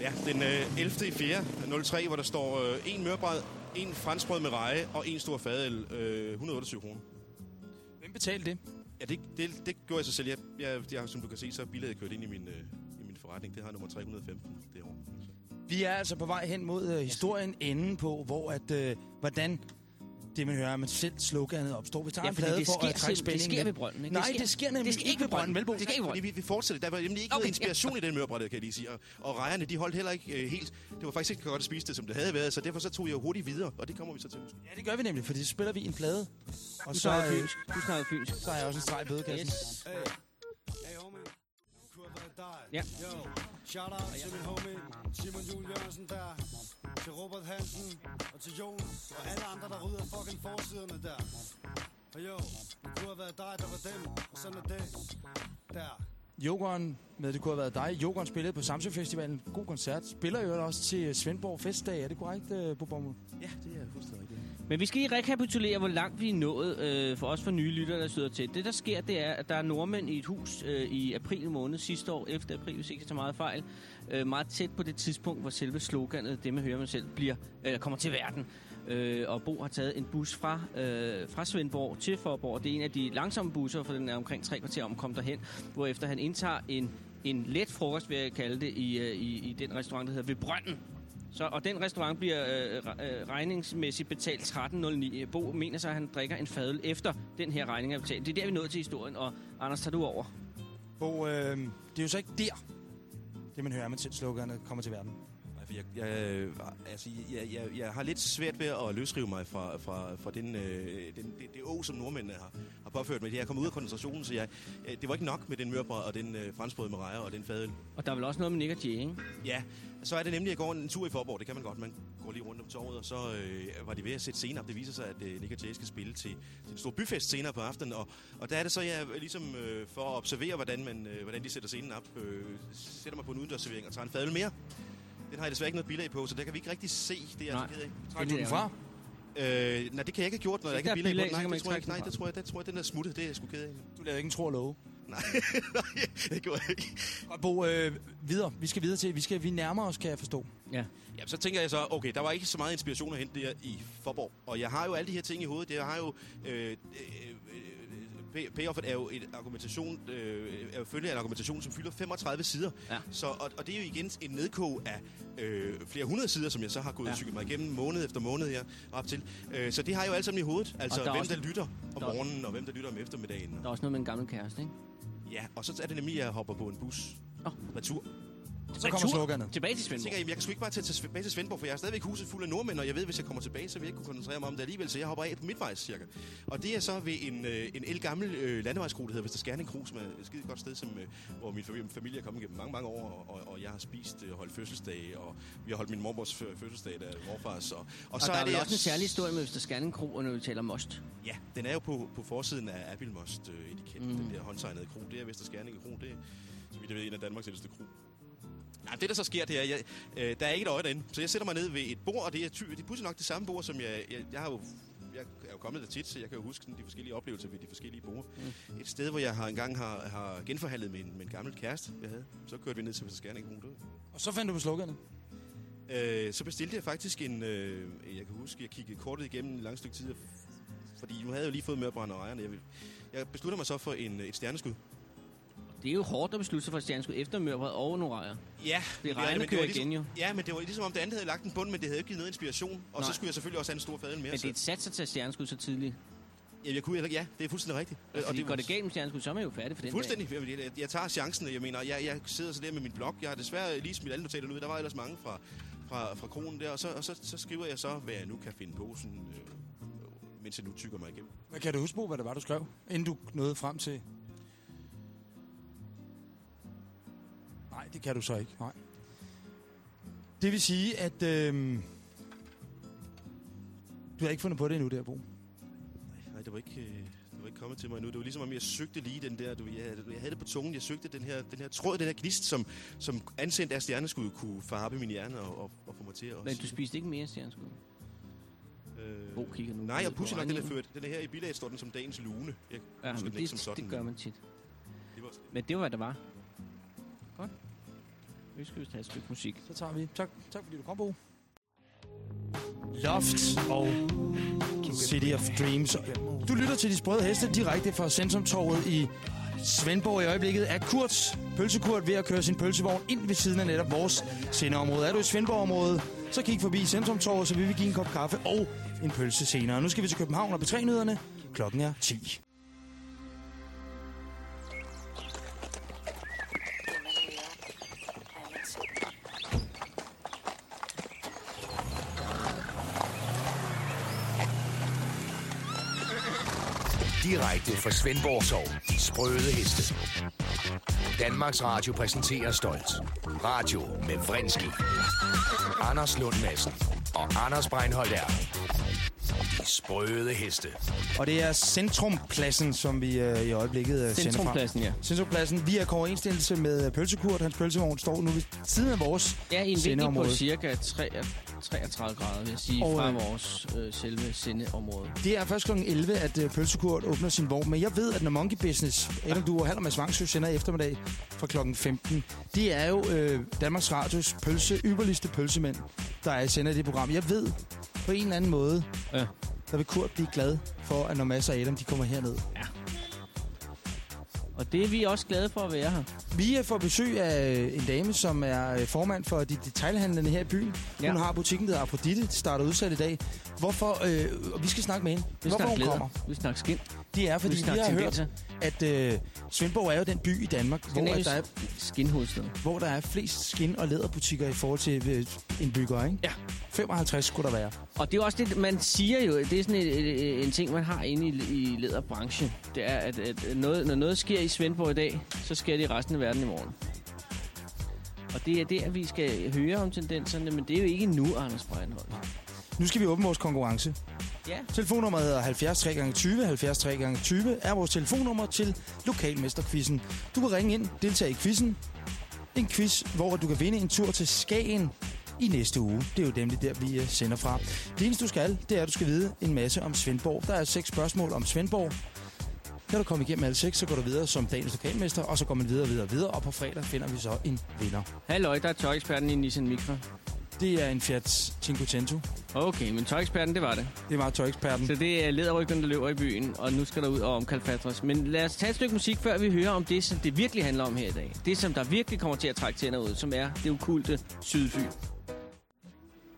Ja, den øh, 11. i 4. 03, hvor der står øh, en mørbræd, en franskbrød med reje og en stor fadøl. Øh, 128 kroner. Hvem betalte det? Ja, det, det, det gjorde jeg så selv. Jeg, jeg, jeg, som du kan se, så er billedet kørt ind i min, øh, i min forretning. Det har nummer 315 det år. Altså. Vi er altså på vej hen mod øh, historien enden på, hvor at, øh, hvordan det man hører, men selv sloganet opstår. Vi tager Ja, en plade det for sker, at trække selv, det spændingen sker ved brønden. Ikke? Nej, det sker nemlig det sker ikke ved brønden, Velbo. Det sker ikke ved brønden. vi, vi fortsætter. Der var nemlig ikke Okay, noget inspiration i den mørbrætte, kan jeg lige sige. Og, og rejerne, de holdt heller ikke øh, helt... Det var faktisk ikke godt at spise det, som det havde været, så derfor så tog jeg hurtigt videre, og det kommer vi så til. Ja, det gør vi nemlig, fordi så spiller vi en plade. Og Du så, øh, fynsk. Du snakker fynsk. så har jeg også en streg i bødekassen. Yes. Hey dig. Ja. Shout out til min homie, Simon Juhl Jørgensen der. Til Robert Hansen og til Jon og alle andre, der rydder fucking forsiderne der. For jo, det kunne have været dig, der var dem, og sådan er det. Der. Jokeren, med det kunne have været dig. Jokeren spillede på Samsø Festivalen. God koncert. Spiller jo også til Svendborg Festdag. Er det korrekt, øh, Bobommel? Ja, det er fuldstændig rigtigt. Men vi skal lige rekapitulere, hvor langt vi er nået øh, for os for nye lyttere, der støder til. Det, der sker, det er, at der er nordmænd i et hus øh, i april måned sidste år, efter april, hvis ikke jeg tager meget fejl, øh, meget tæt på det tidspunkt, hvor selve sloganet, det man hører man selv, bliver, øh, kommer til verden. Øh, og Bo har taget en bus fra, øh, fra Svendborg til Forborg. Det er en af de langsomme busser, for den er omkring tre kvarter om kom derhen, hvorefter han indtager en, en let frokost, vil jeg kalde det, i, øh, i, i den restaurant, der hedder Ved Brønden. Så, og den restaurant bliver øh, øh regningsmæssigt betalt 13.09. Bo mener så, at han drikker en fadel efter den her regning er betalt. Det er der, vi nåede til historien, og Anders, tager du over? Bo, øh, det er jo så ikke der, det man hører, man selv kommer til verden. For jeg, jeg, altså, jeg, jeg, jeg har lidt svært ved at løsrive mig fra, fra, fra den, øh, den, det, det å, som nordmændene har, har påført mig. Jeg er kommet ud af koncentrationen, så jeg, øh, det var ikke nok med den mørbrød og den øh, franskbrød med rejer og den fadel. Og der er vel også noget med Nick og Jay, ikke? Ja, så er det nemlig, at jeg går en tur i Forborg. Det kan man godt. Man går lige rundt om torvet, og så øh, var de ved at sætte scenen op. Det viser sig, at øh, Nick og Jay skal spille til, til en stor byfest senere på aftenen. Og, og der er det så, jeg ligesom øh, for at observere, hvordan, man, øh, hvordan de sætter scenen op, øh, sætter mig på en udendørsservering og tager en fadel mere. Den har jeg desværre ikke noget bilag på, så der kan vi ikke rigtig se. Det er Nej. jeg altså. Træk du den fra? Øh, nej, det kan jeg ikke have gjort, når der ikke er er bilag på. bilag, så Nej, det tror jeg ikke. Nej, det tror jeg, det tror jeg, den er smuttet. Det er jeg sgu ked af. Du lavede ikke en tro og love. Nej, nej, det gjorde jeg ikke. Og Bo, øh, videre. Vi skal videre til, vi, skal, vi nærmer os, kan jeg forstå. Ja. Jamen, så tænker jeg så, okay, der var ikke så meget inspiration at hente der i Forborg. Og jeg har jo alle de her ting i hovedet. Jeg har jo... Øh, øh, øh, Payoff er jo en argumentation, øh, er jo følge af en argumentation, som fylder 35 sider. Ja. Så, og, og det er jo igen en nedkog af øh, flere hundrede sider, som jeg så har gået Ja. og mig igennem måned efter måned her op til. Øh, så det har jeg jo alt sammen i hovedet. Altså, der er hvem også- der lytter om der er- morgenen, og hvem der lytter om eftermiddagen. Der er også noget med en gammel kæreste, ikke? Ja, og så er det nemlig, at jeg hopper på en bus. Åh. Retur. Så kommer sloganet. Tilbage til Jeg tænker, Svendborg. jeg kan sgu ikke bare tage tilbage til Svendborg, for jeg er stadigvæk huset fuld af nordmænd, og jeg ved, hvis jeg kommer tilbage, så vil jeg ikke kunne koncentrere mig om det alligevel, så jeg hopper af på midtvejs cirka. Og det er så ved en, øh, en elgammel øh, landevejskro, der hedder Vester Skærning Kro, som er et skide godt sted, som, øh, hvor min familie, familie er kommet gennem mange, mange år, og, og jeg har spist øh, holdt fødselsdag, og vi har holdt min mormors fø- fødselsdag, der er morfars. Og, og, Og så der er, er det, også en særlig historie med Øster Scanning Kro, når vi taler most. Ja, den er jo på, på forsiden af Abilmost øh, etiket, Mm. mm. den der håndtegnede kro. Det er Vester Skærning Kro, det er, så vidt jeg ved, en af Danmarks ældste kro. Nej, det der så sker, det er, jeg, øh, der er ikke et øje derinde. Så jeg sætter mig ned ved et bord, og det er, ty, det er pludselig nok det samme bord, som jeg, jeg, jeg har jo jeg er jo kommet der tit, så jeg kan jo huske sådan, de forskellige oplevelser ved de forskellige borde. Mm. Et sted, hvor jeg har engang har, har genforhandlet med en, med en gammel kæreste, jeg havde. Så kørte vi ned til var- Og så fandt du på sloganet. Øh, så bestilte jeg faktisk en... Øh, jeg kan huske, jeg kiggede kortet igennem et langt stykke tid, fordi nu havde jeg jo lige fået mørbrænd og ejerne. Jeg, jeg beslutter mig så for en, et stjerneskud. Det er jo hårdt at beslutte sig for et stjerneskud efter mørbrød og nogle rejer. Ja, Det ja, regner men kører ligesom, igen jo. Ja, men det var ligesom om det andet havde lagt en bund, men det havde ikke givet noget inspiration. Og Nej. så skulle jeg selvfølgelig også have en stor fadel mere. Men det er et sats at tage stjerneskud så tidligt. ja, jeg kunne, heller- ja, det er fuldstændig rigtigt. Og fordi det går det galt med stjerneskud, så er man jo færdig for den Fuldstændig. Jeg, jeg, jeg tager chancen. Jeg mener, jeg, jeg sidder så der med min blog. Jeg har desværre lige smidt alle notaterne ud. Der var ellers mange fra, fra, fra kronen der. Og, så, og så, så skriver jeg så, hvad jeg nu kan finde på, sådan, øh, mens jeg nu tykker mig igennem. Hvad kan du huske på, hvad det var, du skrev, inden du nåede frem til... Nej, det kan du så ikke. Nej. Det vil sige, at... Øh, du har ikke fundet på det endnu, der, Bo. Nej, det var ikke... øh, Det var ikke kommet til mig endnu. Det var ligesom om, jeg søgte lige den der... Du, jeg, jeg havde det på tungen. Jeg søgte den her, den her tråd, den her gnist, som, som ansendt af stjerneskud kunne farbe min hjerne og, og, og få mig til at... Men du spiste ikke mere stjerneskud? Øh, Bo kigger nu Nej, og på pudsigt nok, den er ført. Den er her i bilaget, står den som dagens lune. Jeg Ja, men ikke som det, sådan. det gør man tit. Det var, Men det var, hvad der var. Godt. Vi skal vist have et stykke musik. Så tager vi. Tak, tak fordi du kom, Bo. Loft og City of Dreams. Du lytter til De Sprøde Heste direkte fra Centrumtorvet i Svendborg i øjeblikket. Er Kurts pølsekurt ved at køre sin pølsevogn ind ved siden af netop vores sendeområde. Er du i Svendborg-området, så kig forbi Centrumtorvet, så vil vi give en kop kaffe og en pølse senere. Nu skal vi til København og betrænyhederne. Klokken er 10. Direkte fra Svendborg Sov. Sprøde heste. Danmarks Radio præsenterer stolt. Radio med Vrindski. Anders Lund Madsen og Anders Breinholt er. De sprøde heste. Og det er Centrumpladsen, som vi øh, i øjeblikket øh, sender fra. Centrumpladsen, ja. Centrumpladsen. Vi er i overensstemmelse med øh, Pølsekurt. Hans pølsevogn står nu ved siden af vores Ja, i en vinkel på cirka 3, 33 grader, vil jeg sige, Og, fra øh, vores øh, selve sendeområde. Det er først kl. 11, at øh, Pølsekurt åbner sin vogn. Men jeg ved, at når Monkey Business, Adam Du og Halder Mads Vangsø sender i eftermiddag fra kl. 15, det er jo øh, Danmarks Radios pølse, ypperligste pølsemænd, der er sender i det program. Jeg ved på en eller anden måde, Ja. der vil Kurt blive glad for, at når Mads og Adam de kommer herned. Og det er vi også glade for at være her. Vi er for besøg af øh, en dame, som er øh, formand for de detailhandlende her i byen. Ja. Hun har butikken, der hedder Afrodite. Det starter udsat i dag. Hvorfor? Øh, vi skal snakke med hende. Vi Hvorfor hun kommer? Vi snakker skin. Det er, fordi vi vi, har hørt, at øh, Svendborg er jo den by i Danmark, hvor, at der er, skinhovedstad. hvor der er flest skin- og læderbutikker i forhold til øh, indbyggere, ikke? Ja. 55 skulle der være. Og det er også det, man siger jo, det er sådan et, en ting, man har inde i, i læderbranchen. Det er, at, at noget, når noget sker i Svendborg i dag, så sker det i resten af verden i morgen. Og det er der, vi skal høre om tendenserne, men det er jo ikke nu, Anders Breinholt. Nu skal vi åbne vores konkurrence. Ja. Telefonnummeret hedder 70 3 20 70 3 20 er vores telefonnummer til lokalmesterquizzen. Du kan ringe ind, deltage i quizzen. En quiz, hvor du kan vinde en tur til Skagen i næste uge. Det er jo nemlig der, vi øh, sender fra. Det eneste, du skal, det er, at du skal vide en masse om Svendborg. Der er seks spørgsmål om Svendborg. Kan du komme igennem alle seks, så går du videre som dagens lokalmester, og så går man videre, videre, videre, og på fredag finder vi så en vinder. Halløj, der er tøjeksperten i Nissan Micra. Det er en Fiat Cinquecento. Okay, men tøjeksperten, det var det. Det meget tøjeksperten. Så det er lederrygten, der løber i byen, og nu skal der ud og omkalde Fatras. Men lad os tage et stykke musik, før vi hører om det, som det virkelig handler om her i dag. Det, som der virkelig kommer til at trække tænder ud, som er det okulte Sydfyn.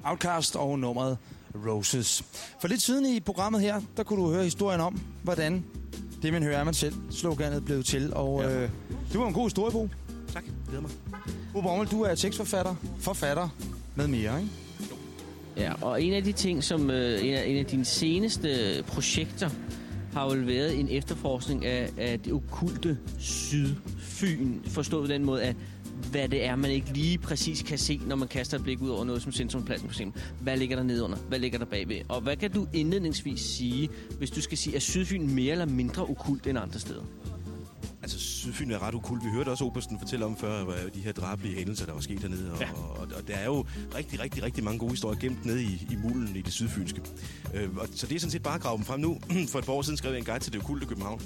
Outcast og nummeret Roses. For lidt siden i programmet her, der kunne du høre historien om, hvordan det, man hører, er man selv. Sloganet blev til, og Ja. øh, det var en god historie, Bo. Tak, glæder mig. Bo Bommel, du er tekstforfatter, forfatter med mere, ikke? Ja, og en af de ting, som øh, en, af, en af dine seneste projekter har jo været en efterforskning af, af det okulte Sydfyn. Forstået på den måde, at hvad det er, man ikke lige præcis kan se, når man kaster et blik ud over noget som Centrumpladsen for eksempel. Hvad ligger der nedunder? Hvad ligger der bagved? Og hvad kan du indledningsvis sige, hvis du skal sige, at Sydfyn mere eller mindre okult end andre steder? Altså, Sydfyn er ret ukult. Vi hørte også Obersten fortælle om før, de her drabelige hændelser, der var sket hernede. Og, Ja. og, og, og der er jo rigtig, rigtig, rigtig mange gode historier gemt nede i, i mulden i det sydfynske. Øh, og, så det er sådan set bare at grave dem frem nu. For et par år siden skrev jeg en guide til det okulte København.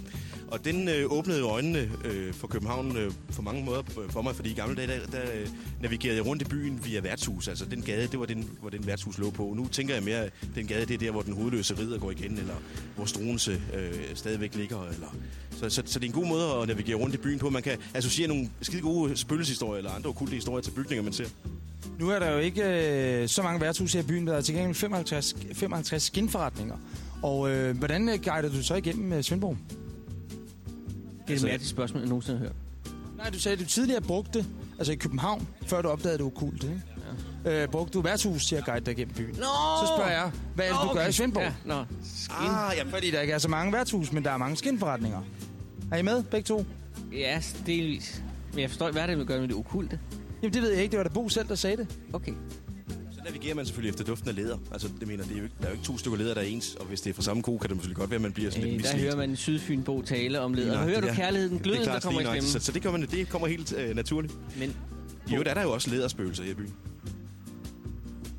Og den øh, åbnede øjnene øh, for København øh, på mange måder øh, for mig, fordi i gamle dage, der, der øh, navigerede jeg rundt i byen via værtshus. Altså den gade, det var den, hvor den værtshus lå på. Nu tænker jeg mere, at den gade, det er der, hvor den hovedløse ridder går igen, eller hvor Struense øh, stadigvæk ligger. Eller, så, så, så det er en god måde at navigere rundt i byen på. Man kan associere nogle skide gode spøgelseshistorier eller andre okulte historier til bygninger, man ser. Nu er der jo ikke øh, så mange værtshus her i byen, der er til gengæld 55, 55 skinforretninger. Og øh, hvordan øh, guider du så igennem øh, Svendborg? Det er Altså- det mærkeligste spørgsmål, jeg nogensinde har hørt. Nej, du sagde, at du tidligere brugte, altså i København, før du opdagede det okulte, ikke? Ja. Øh, brugte du værtshus til at guide dig igennem byen? Nå! Så spørger jeg, hvad er det, du gør i Svendborg? Ja. Skin. Ah, ja, fordi der ikke er så mange værtshus, men der er mange skinforretninger. Er I med, begge to? Ja, delvis. Men jeg forstår ikke, hvad er det, vil gøre med det okulte. Jamen, det ved jeg ikke. Det var da Bo selv, der sagde det. Okay. Så navigerer man selvfølgelig efter duften af læder. Altså, det mener, det er jo ikke, der er jo ikke to stykker læder, der er ens. Og hvis det er fra samme ko, kan det selvfølgelig godt være, at man bliver sådan lidt Øh, der hører man en sydfynbo tale om læder. Nej, Og hører du kærligheden, gløden, det er der klart, kommer i stemmen? Så, så det, kommer, det kommer helt øh, naturligt. Men I øvrigt er der jo også læderspøgelser her i byen.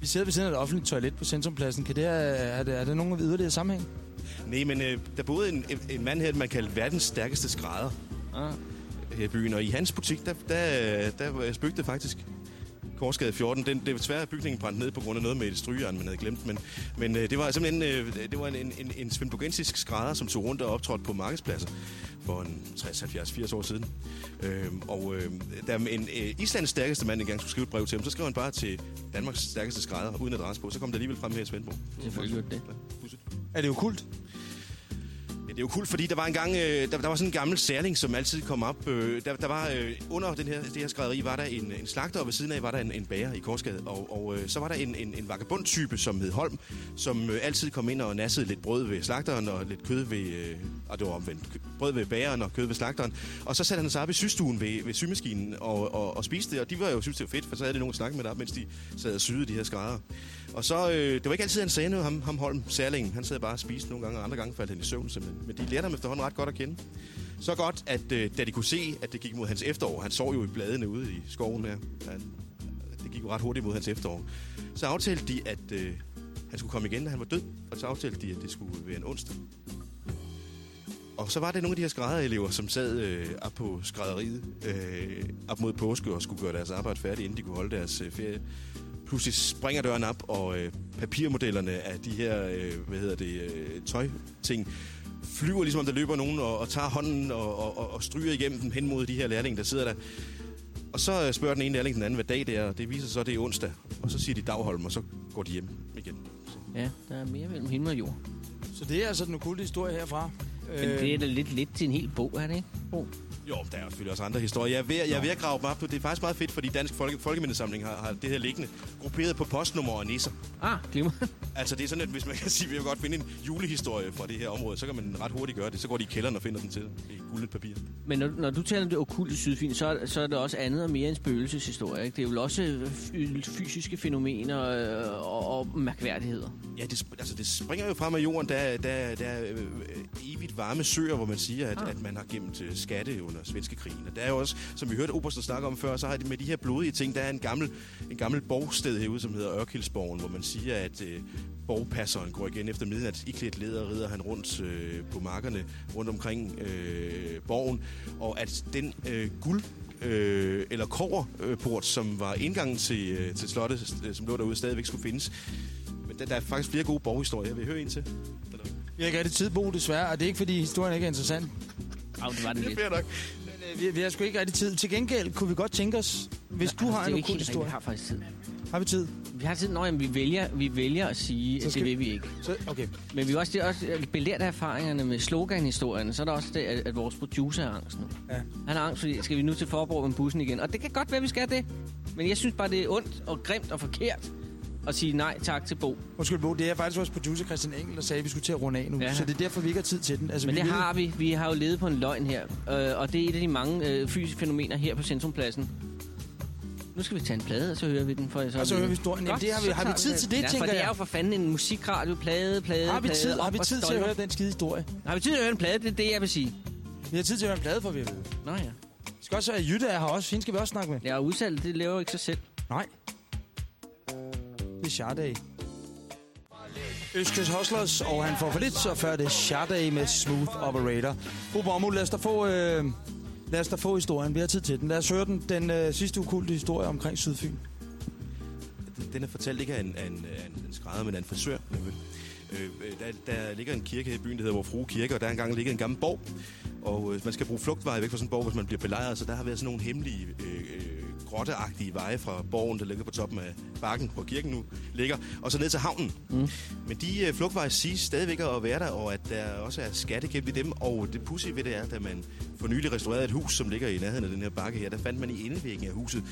Vi sidder ved siden af et offentligt toilet på Centrumpladsen. Kan det have, er, det, er det nogen yderligere sammenhæng? Nej, men øh, der boede en, en, mand her, man kaldte verdens stærkeste skrædder ah, her i byen. Og i hans butik, der, der, der spøgte det faktisk. Korsgade 14. Den, det at bygningen brændte ned på grund af noget med et strygejern, man havde glemt. Men, men øh, det var simpelthen øh, det var en, en, en, en svendborgensisk skrædder, som tog rundt og optrådte på markedspladser for en 60, 70, 80 år siden. Øhm, og øh, da en øh, Islands stærkeste mand engang skulle skrive et brev til ham, så skrev han bare til Danmarks stærkeste skrædder, uden adresse på. Så kom det alligevel frem her i Svendborg. Selvfølgelig det. Er det jo kult? Det er jo cool, fordi der var en gang, øh, der, der var sådan en gammel særling, som altid kom op. Øh, der, der var øh, under den her, det her skrædderi, var der en, en slagter, og ved siden af var der en, en bager i Korsgade. Og, og øh, så var der en, en, en vagabond-type, som hed Holm, som øh, altid kom ind og nassede lidt brød ved slagteren og lidt kød ved... Øh, og det var omvendt. Brød ved bageren og kød ved slagteren. Og så satte han sig op i systuen ved, ved symaskinen og, og, og spiste det. Og de var jo synes, det var fedt, for så havde de nogen at snakke med der, mens de sad og syede de her skrædder. Og så, øh, det var ikke altid, han sagde noget, ham, ham Holm, særlingen. Han sad bare og spiste nogle gange, og andre gange faldt han i søvn simpelthen. Men de lærte ham efterhånden ret godt at kende. Så godt, at øh, da de kunne se, at det gik mod hans efterår, han sov jo i bladene ude i skoven der, han, det gik jo ret hurtigt mod hans efterår, så aftalte de, at øh, han skulle komme igen, da han var død, og så aftalte de, at det skulle være en onsdag. Og så var det nogle af de her skrædderelever, som sad øh, op på skrædderiet øh, op mod påske og skulle gøre deres arbejde færdigt, inden de kunne holde deres øh, ferie. Pludselig springer døren op, og øh, papirmodellerne af de her, øh, hvad hedder det, øh, tøjting, flyver ligesom om der løber nogen og, og tager hånden og, og, og, og stryger igennem dem hen mod de her lærlinge, der sidder der. Og så øh, spørger den ene lærling den anden, hvad dag det er, og det viser sig så, at det er onsdag. Og så siger de Dagholm, og så går de hjem igen. Ja, der er mere mellem himmel og jord. Så det er altså den okulte historie herfra. Men det er da lidt lidt til en hel bog, er det ikke? Bo? Jo, der er jo selvfølgelig også andre historier. Jeg er ved, jeg er ved at grave dem op. Det er faktisk meget fedt, fordi Dansk Folke, Folkemindesamling har, har det her liggende grupperet på postnummer og nisser. Ah, glimmer. Altså det er sådan, at hvis man kan sige, at vi vil godt finde en julehistorie fra det her område, så kan man ret hurtigt gøre det. Så går de i kælderen og finder den til i guldet papir. Men når, når du taler om det okulte sydfyn, så, så er det også andet og mere en spøgelseshistorie. Ikke? Det er jo også øh, fy- fysiske fænomener øh, og, og mærkværdigheder. Ja, det, altså, det springer jo frem af jorden. Der, der, der er øh, evigt varme søer, hvor man siger, at, Ah. at man har gemt skatte under svenske krigen. Og der er jo også, som vi hørte Obersten snakke om før, så har de med de her blodige ting, der er en gammel, en gammel borgsted herude, som hedder Ørkildsborgen, hvor man siger, at øh, borgpasseren går igen efter midnat. I klædt leder rider han rundt øh, på markerne rundt omkring øh, borgen, og at den øh, guld øh, eller koverport, øh, som var indgangen til, øh, til slottet, øh, som lå derude, stadigvæk skulle findes. Men der, der er faktisk flere gode borghistorier. Jeg vil høre en til. Vi har ikke rigtig tid, Bo, desværre. Og det er ikke, fordi historien ikke er interessant. Au, det var det Det er lidt. fair nok. Men, øh, vi, vi har sgu ikke rigtig tid. Til gengæld kunne vi godt tænke os, hvis du har det er en okult historie. Vi har faktisk tid. Har vi tid? Vi har tid. Nå, jamen, vi vælger, vi vælger at sige, Så at det vil vi ikke. Så, okay. Men vi er også, det er også øh, belært af erfaringerne med slogan-historierne, så er der også det, at, at vores producer er angst nu. Ja. Han er angst, fordi skal vi nu til Forborg med bussen igen? Og det kan godt være, vi skal det. Men jeg synes bare, det er ondt og grimt og forkert at sige nej tak til Bo. Undskyld, Bo, det er faktisk vores producer Christian Engel, der sagde, at vi skulle til at runde af nu. Ja. Så det er derfor, vi ikke har tid til den. Altså, Men vi det ved- har vi. Vi har jo levet på en løgn her. Øh, og det er et af de mange øh, fysiske fænomener her på Centrumpladsen. Nu skal vi tage en plade, og så hører vi den. For så Og så hører vi historien. Jamen, det har vi- har vi tid til det, ja, tænker for det er jo for fanden en musikradio, plade, plade, Har vi plade, tid, har vi tid til at høre den skide historie? Har vi tid til at høre en plade? Det er det, jeg vil sige. Vi har tid til at høre en plade, for vi ved. Nå ja. Skal også at Jytte er her også. Hende skal vi også snakke med. Ja, og udsalget, det laver ikke sig selv. Nej med Sharday. Øskes Hustlers, og han får for lidt, så før det Sharday med Smooth Operator. Bo Bommel, lad os da få, øh, lad os da få historien. Vi har tid til den. Lad os høre den, den øh, sidste ukulte historie omkring Sydfyn. Den er fortalt ikke af en, af en, af en skrædder, men af en frisør. Øh, øh, der, der ligger en kirke her i byen, der hedder Vor Frue Kirke, og der engang ligger en gammel borg. Og øh, man skal bruge flugtveje væk fra sådan en borg, hvis man bliver belejret, så der har været sådan nogle hemmelige, øh, øh, grotteagtige veje fra borgen, der ligger på toppen af bakken, hvor kirken nu ligger, og så ned til havnen. Mm. Men de øh, flugtveje siges stadigvæk at være der, og at der også er skatte gemt i dem. Og det pussy ved det er, da man for nylig restaurerede et hus, som ligger i nærheden af den her bakke her, der fandt man i indevæggen af huset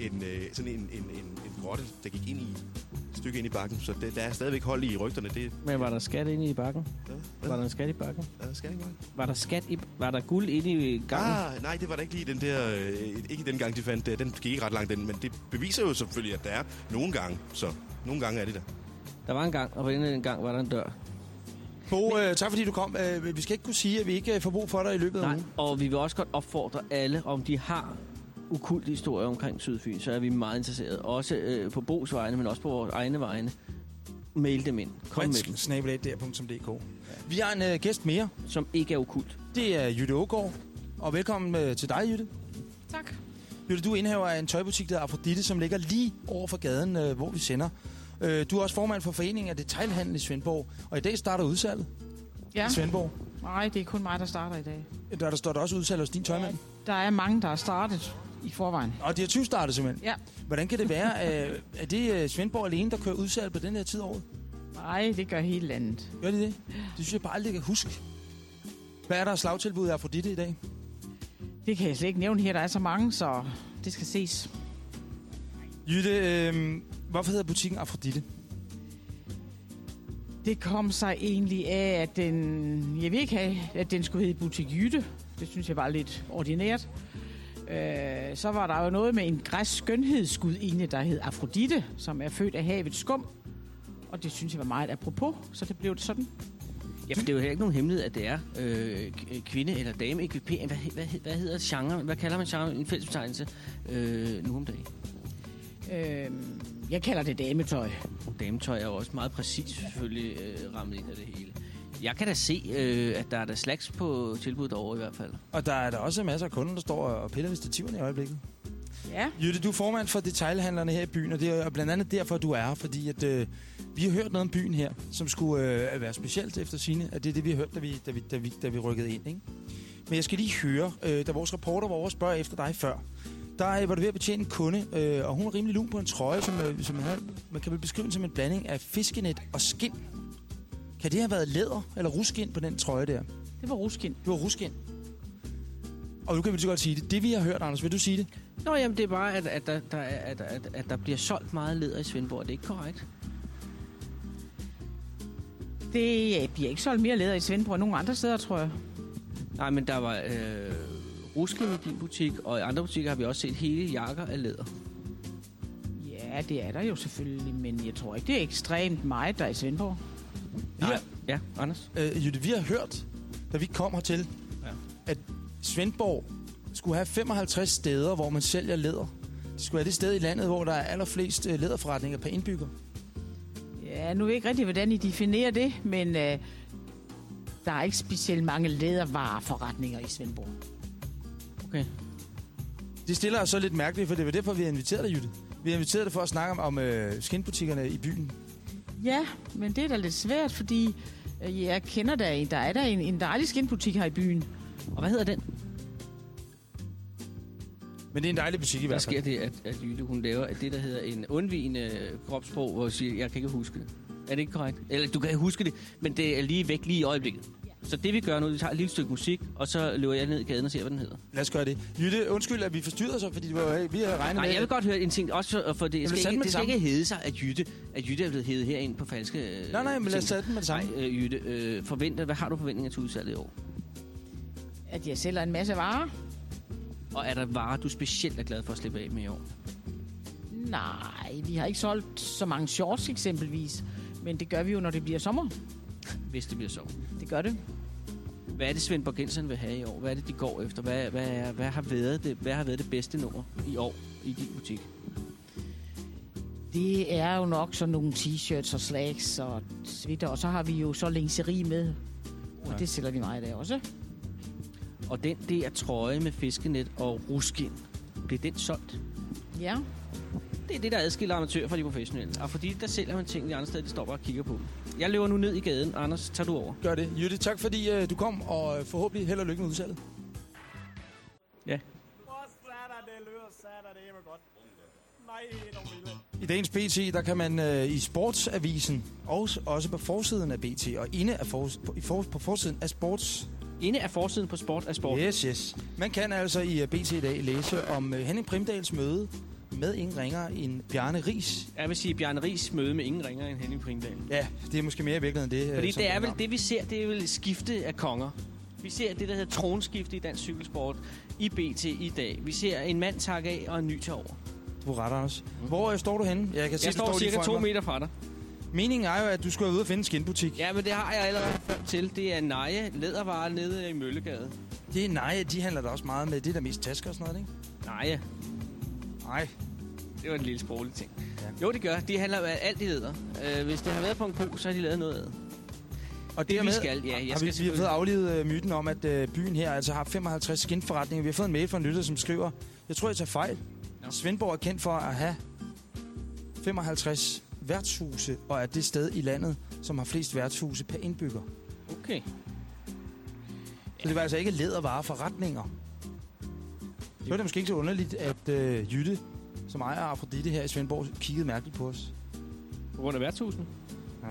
en, øh, sådan en, en, en, en grotte, der gik ind i et stykke ind i bakken. Så det, der er stadigvæk hold i rygterne. Det, Men var der skat inde i bakken? ja, Var der en skat i bakken? der skal ikke Var der skat i... Var der guld inde i gangen? Ah, nej, det var der ikke lige den der... Øh, ikke den gang, de fandt det. Den gik ikke ret langt, den, men det beviser jo selvfølgelig, at der er nogle gange. Så nogle gange er det der. Der var en gang, og på den gang var der en dør. Bo, øh, tak fordi du kom. Øh, vi skal ikke kunne sige, at vi ikke øh, får brug for dig i løbet af Nej, ugen. og vi vil også godt opfordre alle, om de har ukult historie omkring Sydfyn, så er vi meget interesserede. Også øh, på Bo's vegne, men også på vores egne vegne. Mail dem ind. Kom med dem. Vi har en øh, gæst mere. som ikke er ukult. Det er Jytte Ågaard. Og velkommen øh, til dig, Jytte. Tak. Jytte, du er indhaver en tøjbutik, der er Afrodite, som ligger lige over for gaden, øh, hvor vi sender. Øh, du er også formand for foreningen af Detailhandel i Svendborg. Og i dag starter udsalget Ja, i Svendborg. Nej, det er kun mig, der starter i dag. Der, der står der også udsalg hos din tøjmand. Der er mange, der er startet i forvejen. Og de har 20 startet simpelthen. Ja. Hvordan kan det være? øh, er det øh, Svendborg alene, der kører udsalg på den her tid af året? Nej, det gør hele landet. Gør de det? Det synes jeg bare aldrig, kan huske. Hvad er der slagtilbud af Afrodite i dag? Det kan jeg slet ikke nævne her. Der er så mange, så det skal ses. Jytte, øh, hvorfor hedder butikken Afrodite? Det kom sig egentlig af, at den... Jeg vil ikke have, at den skulle hedde Butik Jytte. Det synes jeg var lidt ordinært. Øh, så var der jo noget med en græsk skønhedsgudinde, der hed Afrodite, som er født af havets skum. Og det synes jeg var meget apropos, så det blev det sådan. Ja, for det er jo heller ikke nogen hemmelighed, at det er øh, k- kvinde- eller dame-ekvipering. Hvad, hvad, hvad hedder genre? Hvad kalder man genre? En fællesbetegnelse øh, nu om dagen. Øh, jeg kalder det dametøj. Dametøj er jo også meget præcis selvfølgelig øh, rammet ind af det hele. Jeg kan da se, øh, at der er der slags på tilbuddet over i hvert fald. Og der er der også masser af kunder, der står og piller ved stativerne i øjeblikket. Ja. Jytte, du er formand for detailhandlerne her i byen, og det er blandt andet derfor, du er her, fordi at, øh, vi har hørt noget om byen her, som skulle øh, være specielt efter sine, at det er det, vi har hørt, da vi, da vi, da vi, da vi rykkede ind. Ikke? Men jeg skal lige høre, øh, da vores reporter var over og spørge efter dig før, der øh, var du ved at betjene en kunde, øh, og hun var rimelig lun på en trøje, som, øh, som havde, man kan vel beskrive den som en blanding af fiskenet og skin. Kan det have været læder eller ruskin på den trøje der? Det var ruskin. Det var ruskin. Og nu kan vi så godt sige det. Det vi har hørt, Anders, vil du sige det? Nå, jamen det er bare, at, at, der, der, er- at, at, at der bliver solgt meget læder i Svendborg. Er det ikke korrekt? Det ja, bliver ikke solgt mere læder i Svendborg end nogen andre steder, tror jeg. Nej, men der var øh, ruskin i din butik, og i andre butikker har vi også set hele jakker af læder. Ja, det er der jo selvfølgelig, men jeg tror ikke, det er ekstremt meget, der er i Svendborg. Har, Ja, Anders? øh, Jytte, vi har hørt, da vi kom hertil, Ja. at Svendborg skulle have 55 steder, hvor man sælger læder. Det skulle være det sted i landet, hvor der er allerflest øh, læderforretninger per indbygger. Ja, nu ved jeg ikke rigtig, hvordan I definerer det, men øh, der er ikke specielt mange lædervareforretninger i Svendborg. Okay. Det stiller os så lidt mærkeligt, for det var derfor, vi har inviteret dig, Jytte. Vi har inviteret dig for at snakke om, om øh, skinbutikkerne i byen. Ja, men det er da lidt svært, fordi øh, jeg kender der en, der er der en, en dejlig skinbutik her i byen. Og hvad hedder den? Men det er en dejlig butik i Der hvert fald. sker det, at, at Jytte, hun laver at det, der hedder en undvigende kropssprog, hvor hun siger, jeg kan ikke huske det. Er det ikke korrekt? Eller du kan huske det, men det er lige væk lige i øjeblikket. Så det vi gør nu, vi tager et lille stykke musik, og så løber jeg ned i gaden og ser, hvad den hedder. Lad os gøre det. Jytte, undskyld, at vi forstyrrede sig, fordi det var, vi havde regnet Nej, med... jeg vil godt høre en ting, også for det, skal, sætte ikke, det det skal ikke hedde sig, at Jytte, at Jytte er blevet hævet herind på falske øh, Nej, nej, men lad os tage den med det samme. Nej, øh, Jytte, øh, forventer, hvad har du forventninger til udsalget i år? At jeg sælger en masse varer? Og er der varer, du specielt er glad for at slippe af med i år? Nej, vi har ikke solgt så mange shorts eksempelvis. Men det gør vi jo, når det bliver sommer. Hvis det bliver så. Det gør det. Hvad er det, Svendborgenseren vil have i år? Hvad er det, de går efter? Hvad, hvad, er, hvad, har, været det, hvad har været det bedste nummer i år i din butik? Det er jo nok sådan nogle t-shirts og slacks og svitter. Og så har vi jo så lingerie med. Og Ja. det sælger vi meget af også. Og den der trøje med fiskenet og ruskin, bliver den solgt? Ja. Det er det, der adskiller amatører fra de professionelle. Og fordi der sælger man ting, de andre steder, de står bare og kigger på dem. Jeg løber nu ned i gaden. Anders, tager du over? Gør det. Jytte, tak fordi øh, du kom, og øh, forhåbentlig held og lykke med udsalget. I dagens BT, der kan man øh, i Sportsavisen, og også på forsiden af BT, og inde af for, på, i for, på forsiden af Sports... Inde er forsiden på Sport af Sport. Yes, yes. Man kan altså i øh, BT i dag læse om øh, Henning Primdals møde med ingen ringer end Bjarne Ries. Jeg vil sige Bjarne Ries møde med ingen ringer end Henning Primdal. Ja, det er måske mere i virkeligheden det. øh, Fordi det er vel det, vi ser, det er vel skifte af konger. Vi ser det, der hedder tronskifte i dansk cykelsport i BT i dag. Vi ser en mand takke af og en ny til over. Du har ret, Anders. Hvor øh, står du henne? Jeg kan se, Jeg står cirka to meter fra dig. Meningen er jo, at du skulle ude og finde en skinbutik. Ja, men det har jeg allerede før til. Det er Neje Lædervarer nede i Møllegade. Det er nej, de handler da også meget med det der mest tasker og sådan noget, ikke? Nej, Nej. det var en lille sproglig ting. Ja. Jo, det gør. De handler om alt i læder. Øh, hvis det har været på en ko, så har de lavet noget af. Og Det, vi dermed skal, ja. Jeg har vi, skal vi har selvfølgelig- fået aflevet øh, myten om, at øh, byen her altså har 55 skinforretninger. Vi har fået en mail fra en lytter, som skriver, jeg tror, jeg tager fejl. Nå. Svendborg er kendt for at have 55 værtshuse, og er det sted i landet, som har flest værtshuse per indbygger. Okay. Så det var altså ikke lædervarer forretninger. Så er det måske ikke så underligt, at øh, Jytte, som ejer Afrodite her i Svendborg, kiggede mærkeligt på os. På grund af værtshusen. Ja.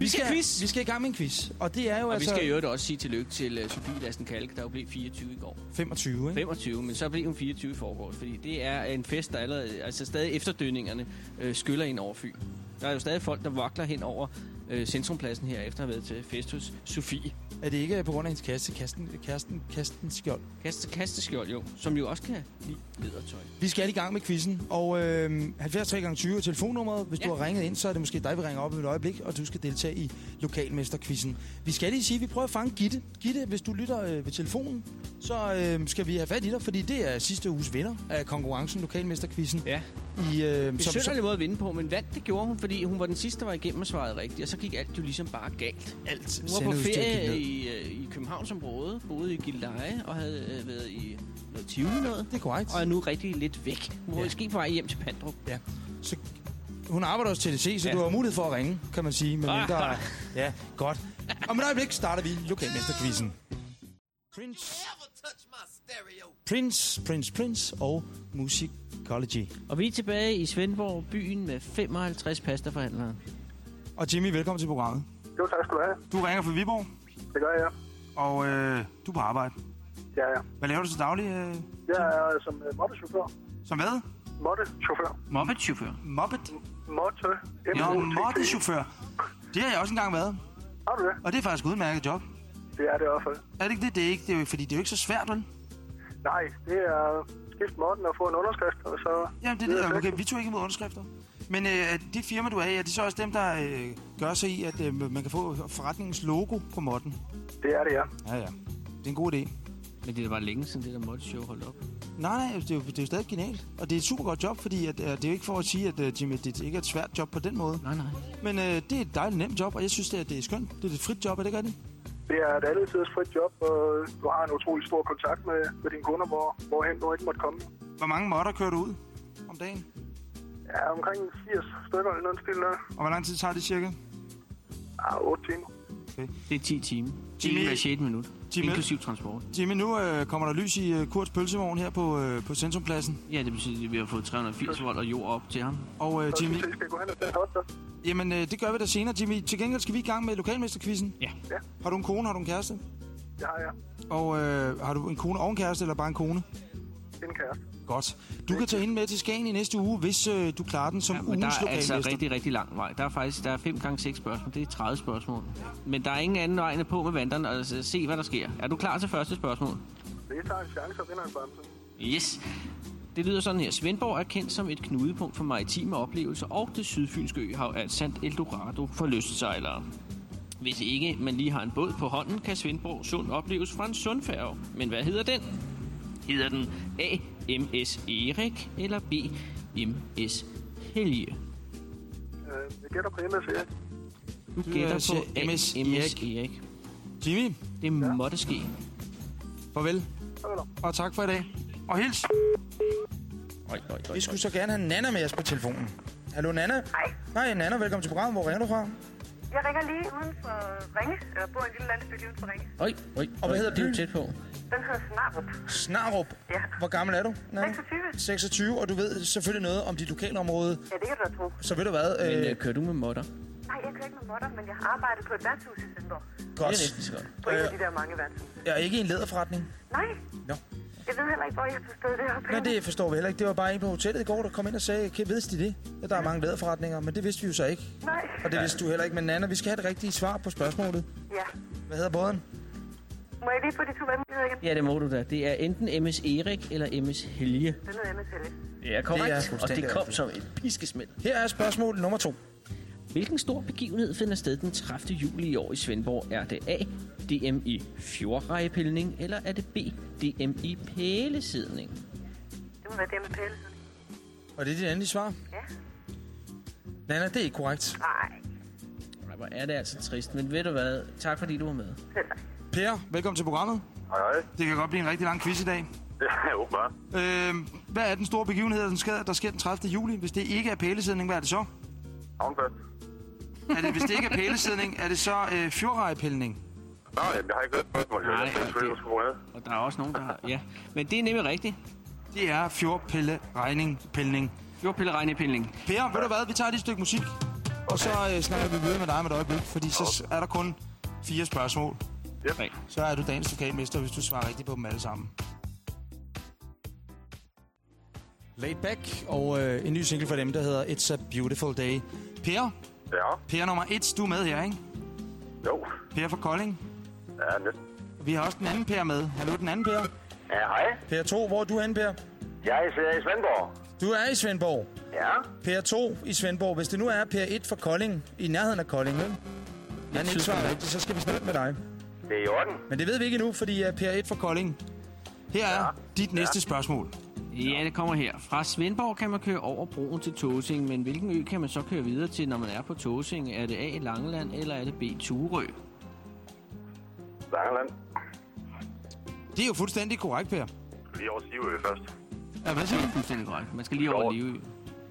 Vi skal quiz. vi skal i gang med en quiz, og det er jo Og altså vi skal jo også sige tillykke til uh, Sofie Lassen Kalk, der jo blev 24 i går. 25, ikke? 25, men så blev hun 24 i forgårs, fordi det er en fest, der allerede, altså stadig efterdønningerne øh, skyller ind over Fyn. Der er jo stadig folk, der vakler hen over øh, centrumpladsen her, efter at have været til fest hos Sofie. Er det ikke på grund af hendes kaste, kasten, kasten, kasten skjold? Kaste, kasteskjold jo, som jo også kan lide ledertøj. Vi skal i gang med quizzen, og øh, 73 gange 20 er telefonnummeret. Hvis ja. Du har ringet ind, så er det måske dig, vi ringer op i et øjeblik, og du skal deltage i lokalmesterquizzen. Vi skal lige sige, at vi prøver at fange Gitte. Gitte, hvis du lytter øh, ved telefonen, så øh, skal vi have fat i dig, fordi det er sidste uges vinder af konkurrencen Lokalmesterquizzen. Ja. I, øh, Det er en måde at vinde på, men vandt det gjorde hun, fordi hun var den sidste, der var igennem og svarede rigtigt, og så gik alt jo ligesom bare galt. alt Hun var på ferie i, øh, i Københavnsområdet, boede i Gildeleje og havde øh, været i noget Tivoli noget, Det er korrekt. og er nu rigtig lidt væk. Hun var Ja. måske på vej hjem til Pandrup. Så hun arbejder også til TDC, så Ja. du har mulighed for at ringe, kan man sige. Men Ah, mindre, ah. ja, godt. Om et øjeblik starter vi lokalmesterquizzen. Prince, Prince, Prince, Prince og Musicology. Og vi er tilbage i Svendborg, byen med 55 pastaforhandlere. Og Jimmy, velkommen til programmet. Jo, tak skal du have. Du ringer fra Viborg, Det gør jeg. og øh, du er på arbejde. Ja, ja. Hvad laver du til daglig? Øh, Jeg er som uh, mottechauffør. som hvad? Mottechauffør. Moped-chauffør. Moppet? Motte. M-O-T-T. mottechauffør. Det har jeg også engang været. Har du det? Og det er faktisk et udmærket job. Det er det i hvert fald. Er det ikke det? Det er ikke, det er jo, fordi det er jo ikke så svært, vel? Nej, det er skift måtten og få en underskrift, og så... Jamen, det er det. Okay, vi tog ikke imod underskrifter. Men øh, det firma, du er i, er det så også dem, der øh, gør sig i, at øh, man kan få forretningens logo på modden? Det er det, ja. Ja, ja. Det er en god idé. Men det er da bare længe siden, det der Moped-show holdt op. Nej, nej, det er, jo, det er jo stadig genialt. Og det er et super godt job, fordi at, øh, det er jo ikke for at sige, at øh, Jimmy, det ikke er et svært job på den måde. Nej, nej. Men øh, det er et dejligt nemt job, og jeg synes, det er, det er skønt. Det er et frit job, er det ikke rigtigt? Det er et altid frit job, og du har en utrolig stor kontakt med, med dine kunder, hvor, hvorhen du ikke måtte komme. Hvor mange modder kører du ud om dagen? Ja, omkring 80 stykker eller noget stil der. Og hvor lang tid tager det cirka? Ja, 8 timer. Det er 10 timer. Jimmy- 10 hver 6 minut. Jimmy- Inklusiv transport. Jimmy, nu øh, kommer der lys i øh, Kurts pølsevogn her på, øh, på centrumpladsen. Ja, det betyder, at vi har fået 380 volt og jord op til ham. Og øh, Jimmy, skal gå hen og tage jamen øh, det gør vi da senere, Jimmy. Til gengæld skal vi i gang med lokalmesterquizzen. Ja. Ja. Har du en kone, har du en kæreste? Har jeg. Og øh, har du en kone og en kæreste, eller bare en kone? En kæreste. Godt. Du kan tage hende med til Skagen i næste uge, hvis øh, du klarer den som Ja, ja, men der ugens er altså rigtig, rigtig lang vej. Der er faktisk der er 5 gange 6 spørgsmål. Det er 30 spørgsmål. Men der er ingen anden vej end på med vanderen og altså, se, hvad der sker. Er du klar til første spørgsmål? Det tager en chance og vinder en bamse. Yes. Det lyder sådan her. Svendborg er kendt som et knudepunkt for maritime oplevelser, og det sydfynske øhav er et sandt Eldorado for lystsejlere. Hvis ikke man lige har en båd på hånden, kan Svendborg Sund opleves fra en sundfærge. Men hvad hedder den? Hedder den A. MS Erik eller B. MS Helge? Øh, jeg gætter på MS Erik. Du gætter øh, på A. MS MS Erik. Jimmy, Det måtte ske. farvel. Farvel. Og tak for i dag. Og hils. Øj, øj, øj, Vi skulle så gerne have Nana med os på telefonen. Hallo Nana? Hej. Nej, Nana, velkommen til programmet. Hvor ringer du fra? Jeg ringer lige uden for Ringe. Jeg bor i en lille landsby lige uden for Ringe. øj, øj, Og hvad hedder er byen? tæt på. Den hedder Snarup. Snarup. Ja. Hvor gammel er du, Nana? 26. 26, og du ved selvfølgelig noget om dit lokalområde. Ja, det kan du da tro. Så ved du hvad? Men Øh, øh, kører du med motter? Nej, jeg kører ikke med modder, men jeg har arbejdet på et værtshus i Svendborg. Det er godt. næsten så godt. På en af de der mange værtshus. Er ikke i en læderforretning. Nej. Nå. Jeg ved heller ikke, hvor jeg forstået det her. Nej, det forstår vi heller ikke. Det var bare en på hotellet i går, der kom ind og sagde, kan vidste de det? At der er mange læderforretninger, men det vidste vi jo så ikke. Nej. Og det vidste du heller ikke. Men Nana, vi skal have det rigtige svar på spørgsmålet. Ja. Hvad hedder båden? Må jeg lige få de to valgmuligheder igen? Ja, det må du da. Det er enten MS Erik eller MS Helge. Den hedder MS Helge. Det er korrekt, Det er og det kom som et piskesmæld. Her er spørgsmål nummer to. Hvilken stor begivenhed finder sted den 30. juli i år i Svendborg? Er det A. DM i fjordrejepilning, eller er det B. DM i pælesidning? Det må være det med pælsen. Og det er dit endelige svar? Ja. Nana, det er ikke korrekt. Nej. Nej, hvor er det altså trist. Men ved du hvad? Tak fordi du var med. Selv tak. Per, velkommen til programmet. Hej, hej. Det kan godt blive en rigtig lang quiz i dag. Ja, åbenbart. Øh, hvad er den store begivenhed, der sker, der sker den 30. juli? Hvis det ikke er pælesidning, hvad er det så? Havnfest. Er det, hvis det ikke er pælesidning, er det så øh, fjordrejepilning? Nå, jamen, jeg har ikke hørt spørgsmål. Nej, Jeg er det- med. Og der er også nogen, der har... Ja, men det er nemlig rigtigt. Det er fjordpille regning pilning. Jordpilleregnepilning. Per, ved du hvad? Vi tager lige et stykke musik, og så øh, snakker vi videre med dig med et øjeblik, fordi så er der kun fire spørgsmål. Tre. Så er du dagens lokalmester, hvis du svarer rigtigt på dem alle sammen. Laid Back og øh, en ny single fra dem, der hedder It's a Beautiful Day. Per, Ja, Per nummer et, du er med her, ikke? jo. Per fra Kolding. Ja, næsten. Vi har også den anden Per med. Hallo, den anden Per. Ja, hej. Per 2, hvor er du henne, Per? Jeg er i Svendborg. Du er i Svendborg. Ja. Per 2 i Svendborg. Hvis det nu er Per 1 fra Kolding, i nærheden af Kolding, vel? Han ikke svarer rigtigt, så skal vi snakke med dig. Det er i orden. Men det ved vi ikke endnu, fordi uh, Per 1 fra Kolding. Her er dit næste spørgsmål. Ja, det kommer her. Fra Svendborg kan man køre over broen til Tåsing, men hvilken ø kan man så køre videre til, når man er på Tåsing? Er det A. Langeland, eller er det B. Turø? Langeland. Det er jo fuldstændig korrekt, Per. Lige over Sivø først. Ja, hvad siger er fuldstændig korrekt. Man skal lige over Livø.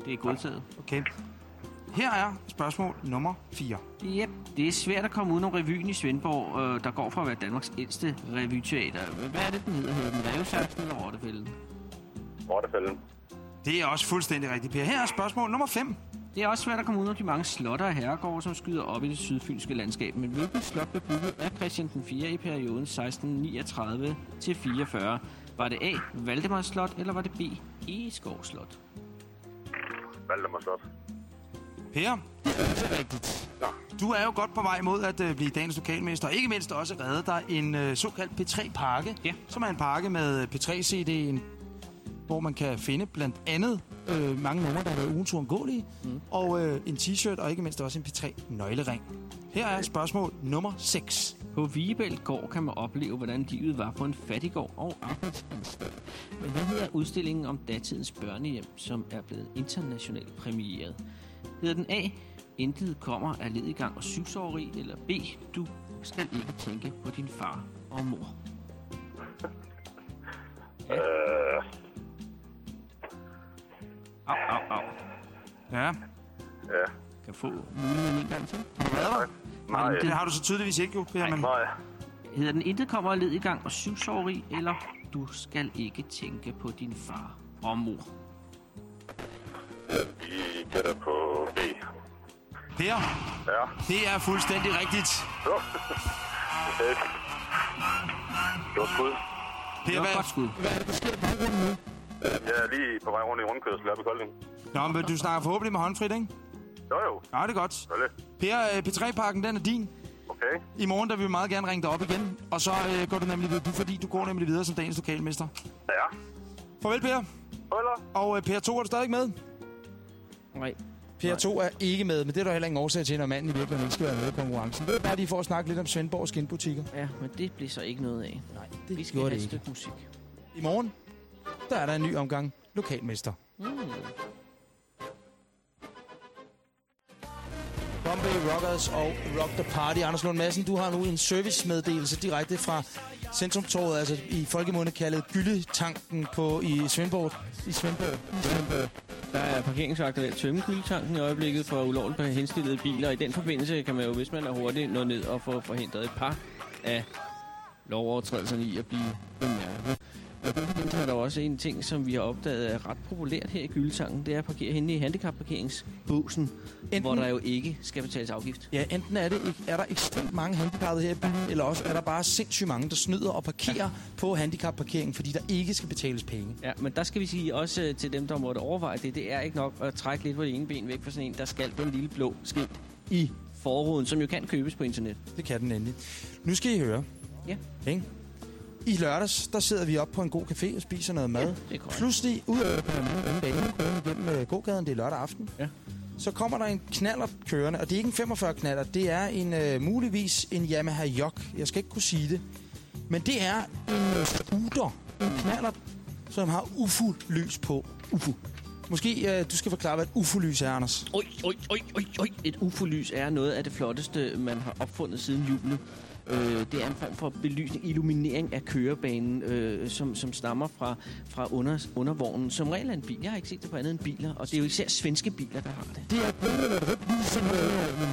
Det er godtaget. Okay. Her er spørgsmål nummer 4. Yep. Det er svært at komme udenom revyen i Svendborg, øh, der går fra at være Danmarks ældste revyteater. Hvad er det, den hedder? Hedder den Rævesaksen eller Rottefælden? Rottefælden. Det er også fuldstændig rigtigt, Per. Her er spørgsmål nummer 5. Det er også svært at komme udenom de mange slotter og herregårde, som skyder op i det sydfynske landskab. Men hvilket slot blev bygget af Christian den 4. i perioden 1639 til 44? Var det A. Valdemars Slot, eller var det B. Egeskov Slot? Valdemar Slot. Per, det er rigtigt. Du er jo godt på vej mod at øh, blive dagens lokalmester, og ikke mindst også redde dig en øh, såkaldt P3-pakke, Ja. som er en pakke med P3-CD'en, hvor man kan finde blandt andet øh, mange numre, der har været ugens uundgåelige, mm. og øh, en t-shirt, og ikke mindst også en P3-nøglering. Her er spørgsmål nummer 6. På Vigebælt gård kan man opleve, hvordan livet var på en fattiggård og arbejdsanstalt. Men hvad hedder udstillingen om datidens børnehjem, som er blevet internationalt præmieret? Hedder den A. Intet kommer af lediggang og syvsåreri, eller B. Du skal ikke tænke på din far og mor. Øh, Au, au, au. Ja, ja. Kan få muligheden en gang til. Nej, det har du så tydeligvis ikke, jo, Per, men nej. Hedder den Intet kommer af lediggang og syvsåreri, eller Du skal ikke tænke på din far og mor? Vi gætter på B. Per, Ja. det er fuldstændig rigtigt. Okay. Det var skud. Per, Det var hvad, godt skud. Jeg er lige på vej rundt i rundkørsel op i Kolding. Nå, men du snakker forhåbentlig med håndfrit, ikke? Jo jo, Ja, det er godt. selvfølgelig. Per, øh, P3-pakken, den er din. Okay. I morgen der vil vi meget gerne ringe dig op igen. Og så øh, går du nemlig videre, fordi du går nemlig videre som dagens lokalmester. Ja. Farvel, Per. Hold Og øh, Per 2 er du stadig med? Nej. Per 2 er ikke med, men det er der heller ingen årsag til, når manden i virkeligheden ikke skal være med i konkurrencen. Det er bare lige for at snakke lidt om Svendborg skinbutikker. Ja, men det bliver så ikke noget af. Nej, Vi skal have et stykke musik. I morgen, der er der en ny omgang lokalmester. Mm. Bombay Rockers og Rock the Party. Anders Lund Madsen, du har nu en servicemeddelelse direkte fra Centrumtorvet, altså i folkemunde kaldet Gyldetanken på i Svendborg. I Svendborg. I Svendborg. Der er parkeringsvagter ved at tømme gyldetanken i øjeblikket for ulovligt henstillede biler. I den forbindelse kan man jo, hvis man er hurtig, nå ned og få forhindret et par af lovovertrædelserne i at blive bemærket. Forbindelse er der også en ting, som vi har opdaget er ret populært her i Gyldetanken. Det er at parkere henne i handicapparkeringsbåsen, Enten- hvor der jo ikke skal betales afgift. Ja, enten er, det, er der ekstremt mange handicappede her i byen, eller også er der bare sindssygt mange, der snyder og parkerer på handicapparkeringen, fordi der ikke skal betales penge. Ja, men der skal vi sige også øh, til dem, der måtte overveje det, det er ikke nok at trække lidt på det ene ben væk fra sådan en, der skal den lille blå skilt i forruden, som jo kan købes på internet. Det kan den endelig. Nu skal I høre. Ja. Ikke? I lørdags, der sidder vi op på en god café og spiser noget mad. korrekt. Pludselig, ud af igennem øh, gågaden, det er lørdag aften, Ja. så kommer der en knaller kørende, og det er ikke en 45 knaller, det er en øh, muligvis en Yamaha Yok. Jeg skal ikke kunne sige det. Men det er en øh, scooter, en knaller, som har UFO-lys på. UFO. Måske øh, du skal forklare, hvad et UFO-lys er, Anders. Oj, oj, oj, oj, oj. Et UFO-lys er noget af det flotteste, man har opfundet siden julen. Øh, det er en form for belysning, illuminering af kørebanen, øh, som, som stammer fra, fra under, undervognen. Som regel er en bil. Jeg har ikke set det på andet end biler, og det er jo især svenske biler, der har det. Det er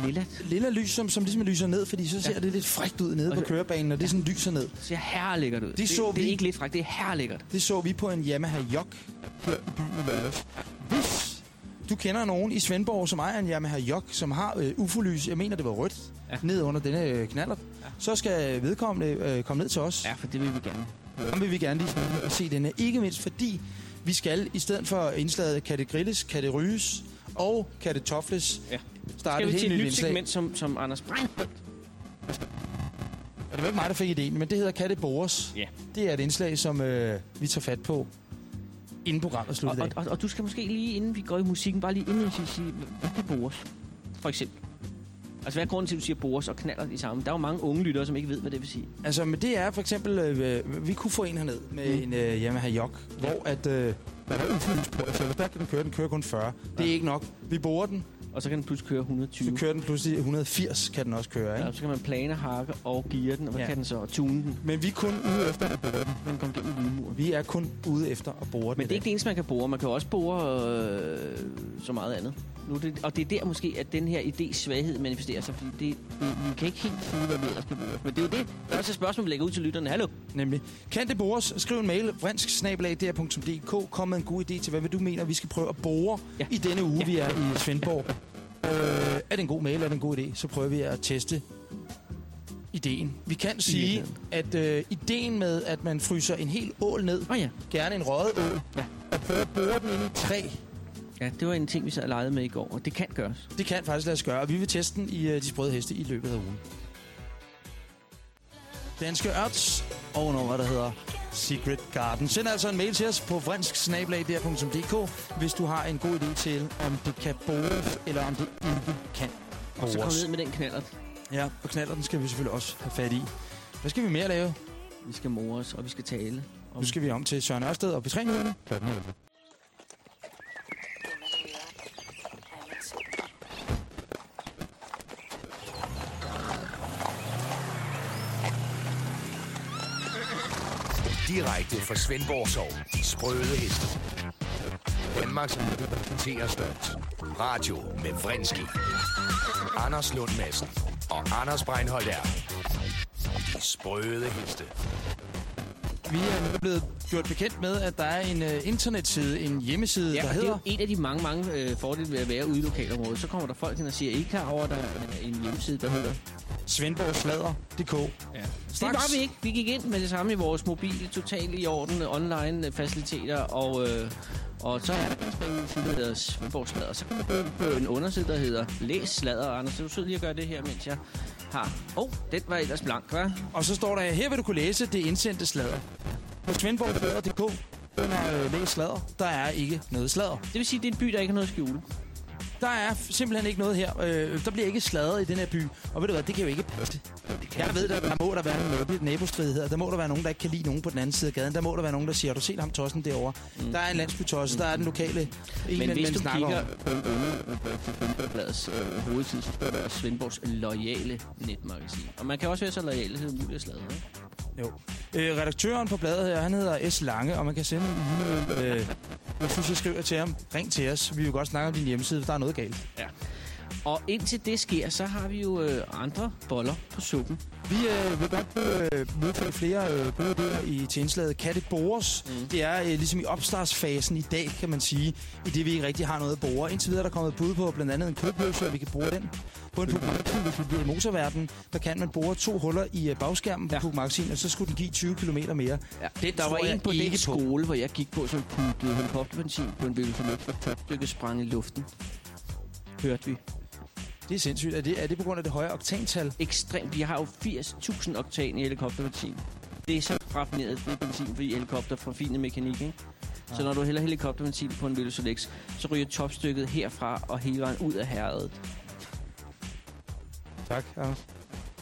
Lilla. lilla lys, som, som ligesom lyser ned, fordi så ser Ja. det lidt frækt ud nede Og på kørebanen, og det sådan lyser ned. Det ser herlækkert ud. Det så det, vi- det er ikke lidt frækt, det er herlækkert. Det så vi på en Yamaha Yok du kender nogen i Svendborg, som ejer en Yamaha Yok, som har øh, UFO-lys, jeg mener det var rødt, Ja. ned under denne øh, knaller, ja. så skal vedkommende øh, komme ned til os. Ja, for det vil vi gerne. Ham vil vi gerne lige se denne. Ikke mindst fordi vi skal, i stedet for indslaget, kan det grilles, kan det ryges, og kan det tofles, Ja. starte Skal vi til helt et nyt indslag. segment, som, som Anders Brein? Og det var ikke mig, der fik idéen, men det hedder Kan det bores? Ja. Det er et indslag, som øh, vi tager fat på, inden programmet er Og, slut i og, og, og, du skal måske lige, inden vi går i musikken, bare lige inden sige, sige hvad kan bores? For eksempel. Altså, hvad er grunden til, at du siger bores og knaller de samme? Der er jo mange unge lyttere, som ikke ved, hvad det vil sige. Altså, men det er for eksempel, øh, vi kunne få en herned med Mm. en øh, Yamaha ja. hvor at, øh, der er ufyldt på, der kan den køre, den kører kun 40. Det er Ja. ikke nok. Vi borer den, Og så kan den pludselig køre 120. så kører den pludselig 180, kan den også køre, ikke? Ja, så kan man plane, hakke og geare den, og hvad Ja. kan den så? Og tune den. Men vi er kun ude efter at bore den. Den kommer gennem lydmuren. Vi er kun ude efter at bore den. Men det er ikke det eneste, man kan bore. Man kan også bore øh, så meget andet. Nu det, og det er der måske, at den her idé svaghed manifesterer sig, fordi det, det, vi kan ikke helt finde, hvad vi ellers kan. Men det er jo det. Et spørgsmål, vi lægger ud til lytterne. Hallo? Nemlig. Kan det bores? Skriv en mail, vrinsk Kom med en god idé til, hvad du mener, vi skal prøve at bore Ja. i denne uge, Ja. vi er i Svendborg. Øh, er det en god mail? Er det en god idé? Så prøver vi at teste ideen. Vi kan sige, at øh, ideen med, at man fryser en hel ål ned, oh, ja. gerne en røget ål, Ja. at bore den ind i træ, Ja, det var en ting, vi sad og legede med i går, og det kan gøres. det kan faktisk lade sig gøre, og vi vil teste den i øh, de sprøde heste i løbet af ugen. Danske Ørts og noget, der hedder Secret Garden. Send altså en mail til os på vrinsk hvis du har en god idé til, om det kan bores, eller om det ikke kan Og så kom ned med den knaller. Ja, og knaller den skal vi selvfølgelig også have fat i. Hvad skal vi mere lave? Vi skal more os, og vi skal tale. Om... Nu skal vi om til Søren Ørsted og P3 Direkte fra Svendborg Sov. De sprøde heste. Danmarks Radio stolt. Radio med Vrinski. Anders Lund Madsen og Anders Breinholt er. De sprøde heste. Vi er nu blevet gjort bekendt med, at der er en uh, internetside, en hjemmeside, Ja, der og det er hedder... jo en af de mange, mange øh, fordele ved at være ude i lokalområdet. Så kommer der folk hen og siger, I ikke klar over, at der er en hjemmeside, der hedder... Svendborgslader.dk. Ja. Det var vi ikke. Vi gik ind med det samme i vores mobile, totalt i orden, online øh, faciliteter, og, øh, og så er der en side, der hedder Svendborg Sladder. Så kan man gå på en underside, der hedder Læs Sladder. Anders, så er du sød lige at gøre det her, mens jeg har... Åh, oh, den var ellers blank, hva'? Og så står der, her vil du kunne læse det indsendte sladder. På svendborgslader.dk under øh, læs sladder, der er ikke noget sladder. Det vil sige, at det er en by, der ikke har noget at skjule. Der er simpelthen ikke noget her. Øh, der bliver ikke sladret i den her by. Og ved du hvad, det kan jo ikke passe. Jeg ved, der, der må der være en nabo- nabostridigheder. Der må der være nogen, der ikke kan lide nogen på den anden side af gaden. Der må der være nogen, der siger, du set ham tossen derovre? Mm. Der er en landsbytosse, der er den lokale en, Men hvis du snakker kigger øh, hovedside, så der Svendborgs loyale netmagasin. Og man kan også være så lojal, at det er muligt at sladre. Jo. Øh, redaktøren på bladet her, han hedder S. Lange, og man kan sende en. Øh, synes, jeg skriver til ham, ring til os. Vi vil godt snakke om din hjemmeside, hvis der er noget galt. Og indtil det sker, så har vi jo øh, andre boller på suppen. Vi øh, vil godt øh, modtage flere øh, idéer i Kan det bores? Mm. Det er øh, ligesom i opstartsfasen i dag, kan man sige, i det vi ikke rigtig har noget at bore. Indtil videre er der kommet bud på blandt andet en kødpølse, og vi kan bruge den. På en Puk-Magasin, hvis vi bliver i motorverden, der kan man bore to huller i øh, bagskærmen på Ja. ja. Puk-Magasin, og så skulle den give 20 km mere. Ja, Det der var en på på. skole, hvor jeg gik på, som puttede helikopterbenzin på en topstykket sprang i luften. Hørte vi. Det er sindssygt. Er det, er det på grund af det høje oktantal? Ekstremt. Jeg har jo 80.000 oktan i helikopterbenzin. Det er så raffineret, det benzin, fordi helikopter får fine mekanik, ikke? Så når du hælder helikopterbenzin på en Velosolex, så ryger topstykket herfra og hele vejen ud af herredet. Tak, Anders.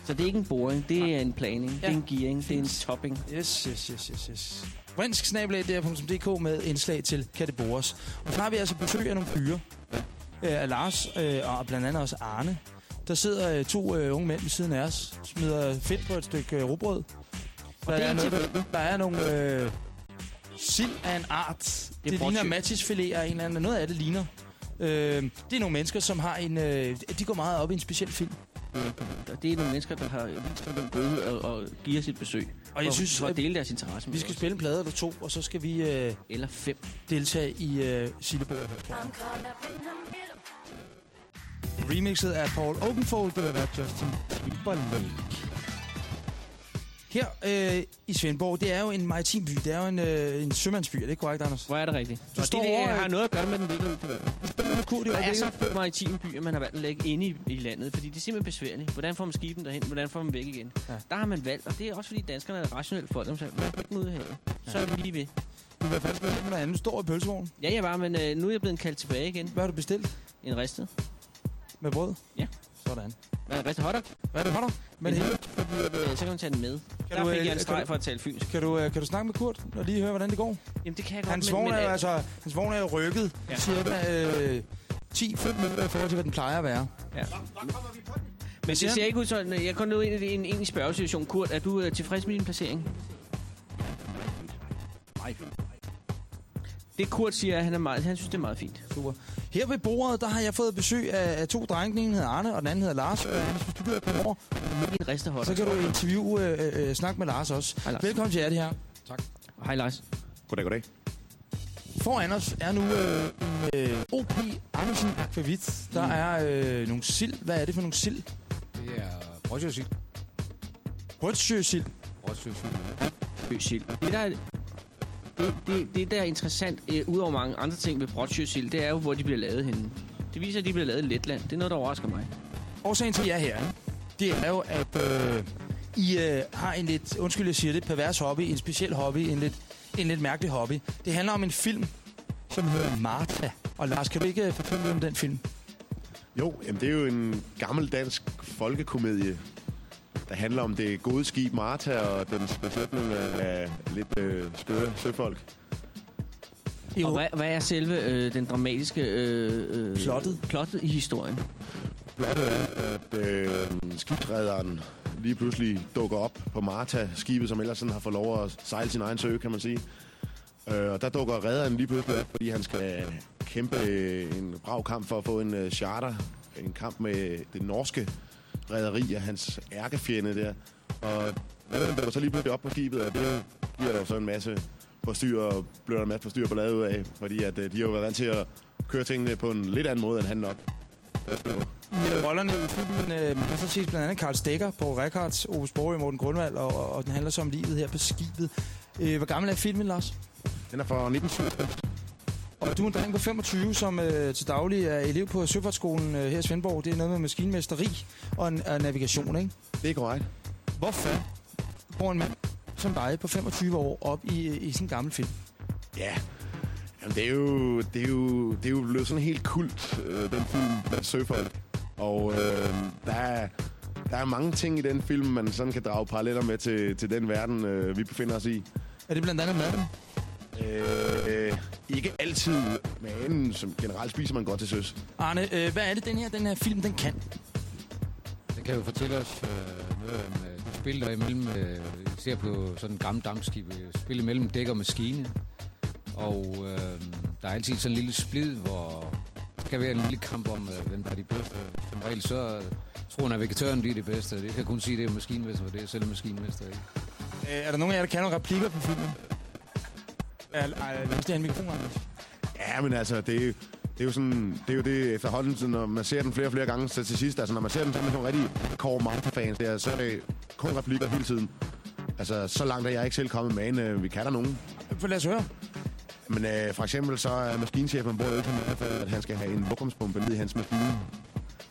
Så det er ikke en boring, det er en planing, det er en gearing, det er en topping. Yes, yes, yes, yes, yes. Snabelag.dk med indslag til Kan det bores? Og så har vi altså besøg af nogle fyre. Øh, af Lars øh, og blandt andet også Arne. Der sidder øh, to øh, unge mænd ved siden af os, smider fedt på et stykke øh, råbrød. Der, er er, noget, der er nogle øh, sild af en art. Det, det ligner matisfilet af en eller anden. Noget af det ligner. Øh, det er nogle mennesker, som har en... Øh, de går meget op i en speciel film. Og det er nogle mennesker, der har vist den gode og, og giver sit besøg. Og jeg for, synes, for at dele deres interesse med vi skal spille en plade eller to, og så skal vi øh, Eller fem. deltage i øh, Silleborg. Remixet af Paul Oakenfold, det var Justin Timberlake. Her øh, i Svendborg, det er jo en maritim by. Det er jo en, øh, en sømandsby. Er det ikke korrekt, Anders? Hvor er det rigtigt? Du og står det, det over- har noget at gøre med den virkelige Kurt, Der er så få maritime byer, man har valgt at lægge inde i, i landet, fordi det er simpelthen besværligt. Hvordan får man skibene derhen? Hvordan får man væk igen? Ja. Der har man valgt, og det er også fordi danskerne er rationelle folk. De siger, lad dem ud af havet. Så er vi lige ved. Du vil fast med noget andet. Du står i pølsevognen. Ja, jeg var, men øh, nu er jeg blevet kaldt tilbage igen. Hvad har du bestilt? En ristet. Med brød? Ja. Sådan. Hvad er en hotdog? Hvad er det dig? Men En hele, Øh, så kan man tage den med. Kan Der du, fik øh, jeg en kan streg du- for at tale fynsk. kan, du, øh, kan du snakke med Kurt og lige høre, hvordan det går? Jamen, det kan jeg godt, Hans men, vogn er jo øh, altså hans vogn er jo rykket ja. Cirka øh, 10-5 minutter i forhold til, hvad den plejer at være. Ja. Men det ser ikke ud sådan, jeg kom ned ind i en, en, en spørgesituation. Kurt, er du øh, tilfreds med din placering? Nej. Det Kurt siger, at han, er meget, han synes, det er meget fint. Super. Her ved bordet, der har jeg fået besøg af, af to drenge. Den ene hedder Arne, og den anden hedder Lars. Øh, Anders, hvis du en ristet hotdog. så kan du interviewe, øh, øh, snakke med Lars også. Hej, Lars. Velkommen til jer, det her. Hej Lars. Goddag, goddag. Foran os er nu øh, øh, OP Andersen Aquavit. Der er øh, nogle sild. Hvad er det for nogle sild? Det er brosjøsild. Rødsjøsild. Brosjøsild. Øsild. Det der, det, det, det der er interessant, øh, udover mange andre ting ved brotsjøsild, det er jo, hvor de bliver lavet henne. Det viser, at de bliver lavet i Letland. Det er noget, der overrasker mig. Årsagen til, at jeg er her, det er jo, at øh, I øh, har en lidt, undskyld jeg siger det, pervers hobby, en speciel hobby, en lidt, en lidt mærkelig hobby. Det handler om en film, som hedder Martha. Og Lars, kan du ikke fortælle om den film? Jo, jamen det er jo en gammel dansk folkekomedie, handler om det gode skib Martha og den besætning af lidt øh, skøre søfolk. Og hvad, hvad er selve øh, den dramatiske øh, øh, Plottet? plottet i historien? Plottet er, at øh, skibsrederen lige pludselig dukker op på Martha, skibet, som ellers sådan har fået lov at sejle sin egen sø, kan man sige. Øh, og der dukker rederen lige pludselig op, fordi han skal kæmpe øh, en brav kamp for at få en øh, charter. En kamp med det norske rederi af hans ærkefjende der. Og dukker så lige pludselig op på skibet, og det giver der så en masse på styr, og bliver der en masse på styr på lavet ud af, fordi at, øh, de har jo været vant til at køre tingene på en lidt anden måde, end han nok. Ja, rollerne i filmen, øh, man kan så ses blandt andet Karl Stegger, på Rekards, Ove Sprogø, Morten Grundvald, og, og, og den handler så om livet her på skibet. Øh, hvor gammel er filmen, Lars? Den er fra 1997. Og du er en dreng på 25, som øh, til daglig er elev på Søfartsskolen øh, her i Svendborg. Det er noget med maskinmesteri og, og navigation, ikke? Det er korrekt. Hvorfor går en mand som dig på 25 år op i, i sådan en gammel film? Ja, Jamen, det, er jo, det, er jo, det er jo blevet sådan helt kult, øh, den film blandt søfolk. Og øh, der, er, der er mange ting i den film, man sådan kan drage paralleller med til, til den verden, øh, vi befinder os i. Er det blandt andet maden? Øh, øh, ikke altid, men som generelt spiser man godt til søs. Arne, øh, hvad er det, den her, den her film, den kan? Den kan jo fortælle os øh, noget om øh, spil, der er imellem, øh, især på sådan en gammel dampskib, øh, spil imellem dæk og maskine. Og øh, der er altid sådan en lille splid, hvor der kan være en lille kamp om, øh, hvem der er de bedste. Som regel så øh, tror navigatøren, de er de bedste. Det kan kun sige, det er maskinmester, for det er selv maskinmester. Ikke? Øh, er der nogen af jer, der kan nogle replikker på filmen? Er, er, er, er en mikrofon, Anders? Ja, men altså, det er, jo- det er jo sådan, det er jo det efterhånden, så når man ser den flere og flere gange, så til sidst, altså når man ser den sammen med nogle rigtig core Martha-fans, der, så er det kun replikker hele tiden. Altså, så langt er jeg ikke selv kommet med en, øh, vi kan der nogen. For lad os høre. Men øh, for eksempel så er maskinchefen ombord ikke med, at han skal have en lokumspumpe ned i hans maskine.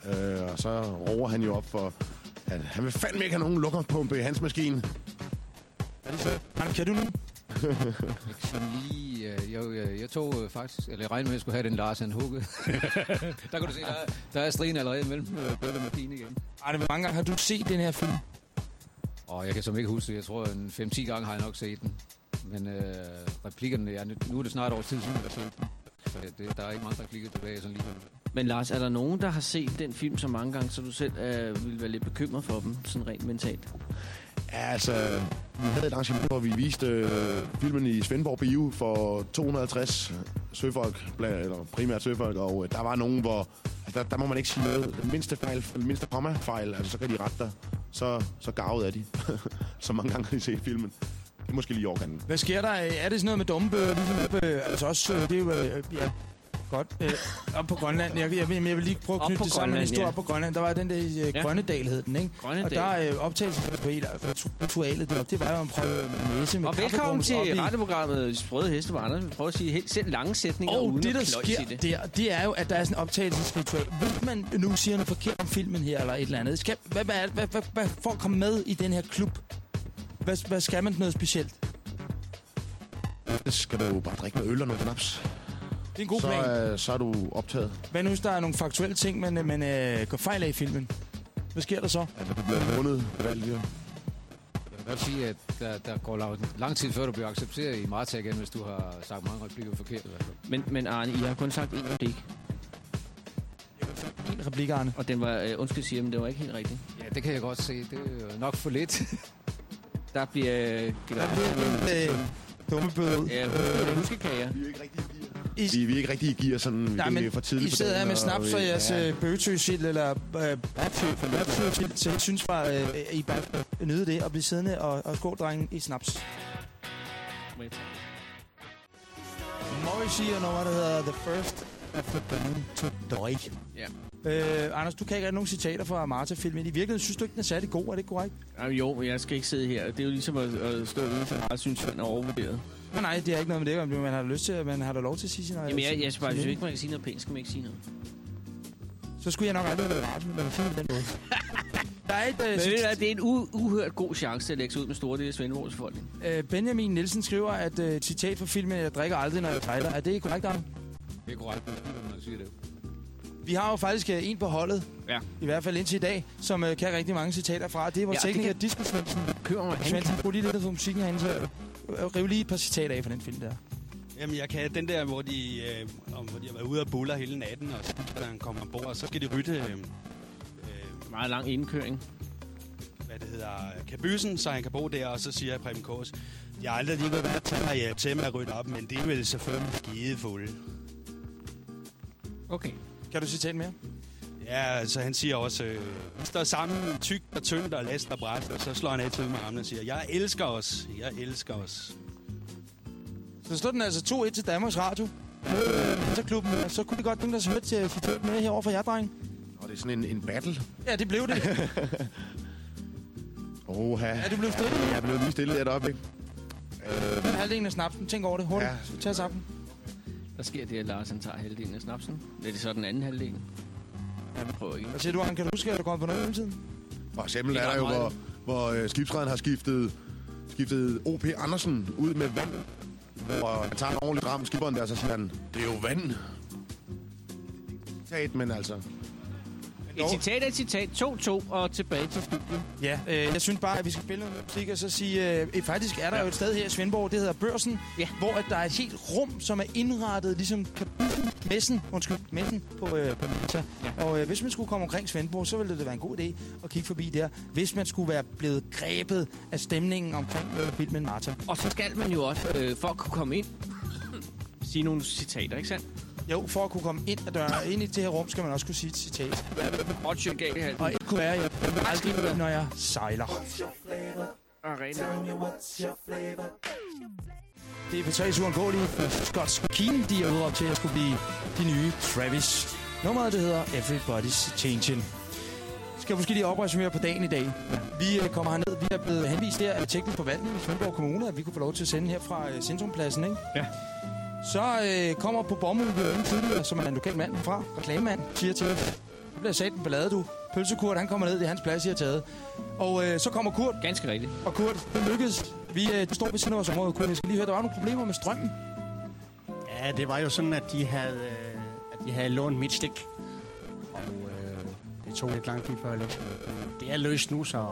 Øh, og så roer han jo op for, at han vil fandme ikke have nogen lokumspumpe i hans maskine. Er det så? Kan du nu? Ikke sådan lige... Øh, jeg, jeg, jeg tog øh, faktisk... Eller jeg regnede med, at jeg skulle have den Lars, han huggede. der kan du se, der, er- der er strien allerede mellem øh, bølle og maskine igen. Arne, hvor mange gange har du set den her film? Og jeg kan som ikke huske. Jeg tror, en 5-10 gange har jeg nok set den. Men øh, replikkerne, ja, nu er det snart over tid siden, jeg har set den. Så det, der er ikke mange replikker tilbage sådan lige. Men Lars, er der nogen, der har set den film så mange gange, så du selv øh, ville være lidt bekymret for dem, sådan rent mentalt? Ja, altså, vi havde et arrangement, hvor vi viste øh, filmen i Svendborg Bio for 250 søfolk, eller primært søfolk, og øh, der var nogen, hvor altså, der, der må man ikke sige noget. Den mindste fejl, den mindste komma-fejl, altså, så kan de rette dig. Så, så gavet er de. så mange gange har de set filmen. Det er måske lige overkanten. Hvad sker der? Er det sådan noget med dumme... Øh, altså også, øh, det er jo, øh, ja, godt. Øh, op på Grønland. Jeg, jeg, jeg, jeg vil lige prøve at knytte på det sammen med historie ja. op på Grønland. Der var den der øh, Ja. Grønnedal, hed den, ikke? Grønnedal. Og der øh, optagelsesritualet, ritualet deroppe, det var jo en prøve med næse med Og velkommen til radioprogrammet Sprøde Heste, hvor Anders vil prøve at sige helt selv lange sætninger Og uden det, der sker det. der, det er jo, at der er sådan en optagelsesritual. Hvis man nu siger noget forkert om filmen her, eller et eller andet, skal, hvad, hvad, hvad, hvad, hvad, for at komme med i den her klub, hvad, hvad skal man noget specielt? Så skal du bare drikke noget øl og noget snaps. Det er en god så, plan. øh, så er du optaget. Hvad nu, hvis der er nogle faktuelle ting, man, øh, man øh, går fejl af i filmen? Hvad sker der så? Altså, du bliver vundet på valget. Jeg vil godt sige, at der, der går lang, lang tid før du bliver accepteret i Marta igen, hvis du har sagt mange replikker forkert. i hvert fald. Men, men Arne, I har kun sagt én replik, En replik, Arne. og den var, øh, undskyld sige, men det var ikke helt rigtigt. Ja, det kan jeg godt se. Det er jo nok for lidt. Der bliver øh, Øh, dumme bøde ud. ja, huskekager. Vi er ikke rigtig i Vi, vi er ikke rigtig i gear, sådan Nej, det men er for tidligt I sidder her med snaps og vi- jeres ja. øh, bøgetøsild eller øh, babtøsild, så jeg synes bare, øh, I bare nyde det og blive siddende og, og skål drengen i snaps. Morrissey og noget, der hedder The First of the Band to Die. Ja. Øh, Anders, du kan ikke have nogen citater fra Marta-filmen. I virkeligheden synes du ikke, den er særlig god, er det korrekt? Jamen, jo, men jeg skal ikke sidde her. Det er jo ligesom at, at stå ude for meget, synes jeg, er overvurderet. Nej, nej, det er ikke noget med det, om man har lyst til, at man har da lov til at sige sin Jamen, jeg, jeg, jeg bare, sin hvis ikke man kan sige noget pænt, skal man ikke sige noget. Så skulle jeg nok aldrig have været radio, men fint på den måde. Der er et øh, Men cit- hvad, det er en u- uhørt god chance til at lægge sig ud med store dele af Svendborgs befolkning. øh, Benjamin Nielsen skriver, at øh, citat fra filmen, jeg drikker aldrig, når jeg fejler. Er det korrekt, Arne? Det er korrekt, når du siger det. Vi har jo faktisk øh, en på holdet, Ja. i hvert fald indtil i dag, som øh, kan rigtig mange citater fra. Det er vores Ja, det tekniker, kan- Disco Svendsen. Kører mig, Svendsen, brug lige lidt for musikken herinde, så øh, riv lige et par citater af fra den film der. Jamen, jeg kan den der, hvor de, øh, om, hvor de har været ude og buller hele natten, og så, da han kommer ombord, og så skal de rytte, øh, øh, meget lang indkøring. hvad det hedder, kabysen, så han kan bo der, og så siger Preben Kors, jeg har aldrig lige været med at tage mig hjem til med at rydde op, men det er vel selvfølgelig skide fulde. Okay. Kan du citere mere? Ja, altså han siger også, øh, står sammen tykt og tyndt og last og bræt, og så slår han altid med armene og siger, jeg elsker os, jeg elsker os. Så stod den altså 2-1 til Danmarks Radio. Øh, så klubben, så kunne det godt nogen, der hørte til citat med herovre for jer, dreng. Og det er sådan en, en battle. Ja, det blev det. Oha. Er du blevet stille? Jeg er blevet lige stille et øjeblik. Øh, halvdelen af snapsen. Tænk over det hurtigt. Ja. Ja. Tag sammen. Der sker det, at Lars han tager halvdelen af snapsen. Det er det så den anden halvdel. Ja, vi prøver igen. Hvad siger du, Arne? Kan du huske, at du kom på tiden? For eksempel er er der jo, hvor, hvor øh, skibsrederen har skiftet, skiftet O.P. Andersen ud med vand. Hvor han tager en ordentlig dram skiberen der, så siger han, det er jo vand. Citat, men altså... Et citat er et citat. 2-2 og tilbage til studiet. Ja, øh, jeg synes bare, at vi skal spille noget musik og så sige... Øh, faktisk er der jo et sted her i Svendborg, det hedder Børsen, Ja. hvor at der er et helt rum, som er indrettet ligesom messen, undskyld, messen på, øh, på Meta. Ja. Og øh, hvis man skulle komme omkring Svendborg, så ville det være en god idé at kigge forbi der, hvis man skulle være blevet grebet af stemningen omkring øh, filmen Martha. Og så skal man jo også, øh, for at kunne komme ind, sige nogle citater, ikke sandt? Jo, for at kunne komme ind ad døren, ind i det her rum, skal man også kunne sige et citat. Og et kunne være, jeg aldrig, når jeg sejler. Arena. Det er på tres uundgåelige Scott Keen, de er udråbt til at skulle blive de nye Travis. Nummeret det hedder Everybody's Changing. Skal måske lige opresumere på dagen i dag. Vi øh, kommer herned. Vi er blevet henvist der af teknisk forvaltning i Svendborg Kommune, at vi kunne få lov til at sende her fra øh, Centrumpladsen, ikke? Ja. Så øh, kommer på Bommel vi tidligere, som er en lokal mand fra, reklamemand, siger til det bliver sat en ballade, du. Pølsekurt, han kommer ned, det er hans plads, I har taget. Og øh, så kommer Kurt, Ganske rigtigt. og Kurt, det lykkedes. Vi øh, du står ved siden af vores område, Kurt. Jeg skal lige høre, der var nogle problemer med strømmen. Ja, det var jo sådan, at de havde, øh, at de havde lånt mit stik. Og øh, det tog lidt lang tid før jeg løb. Det er løst nu, så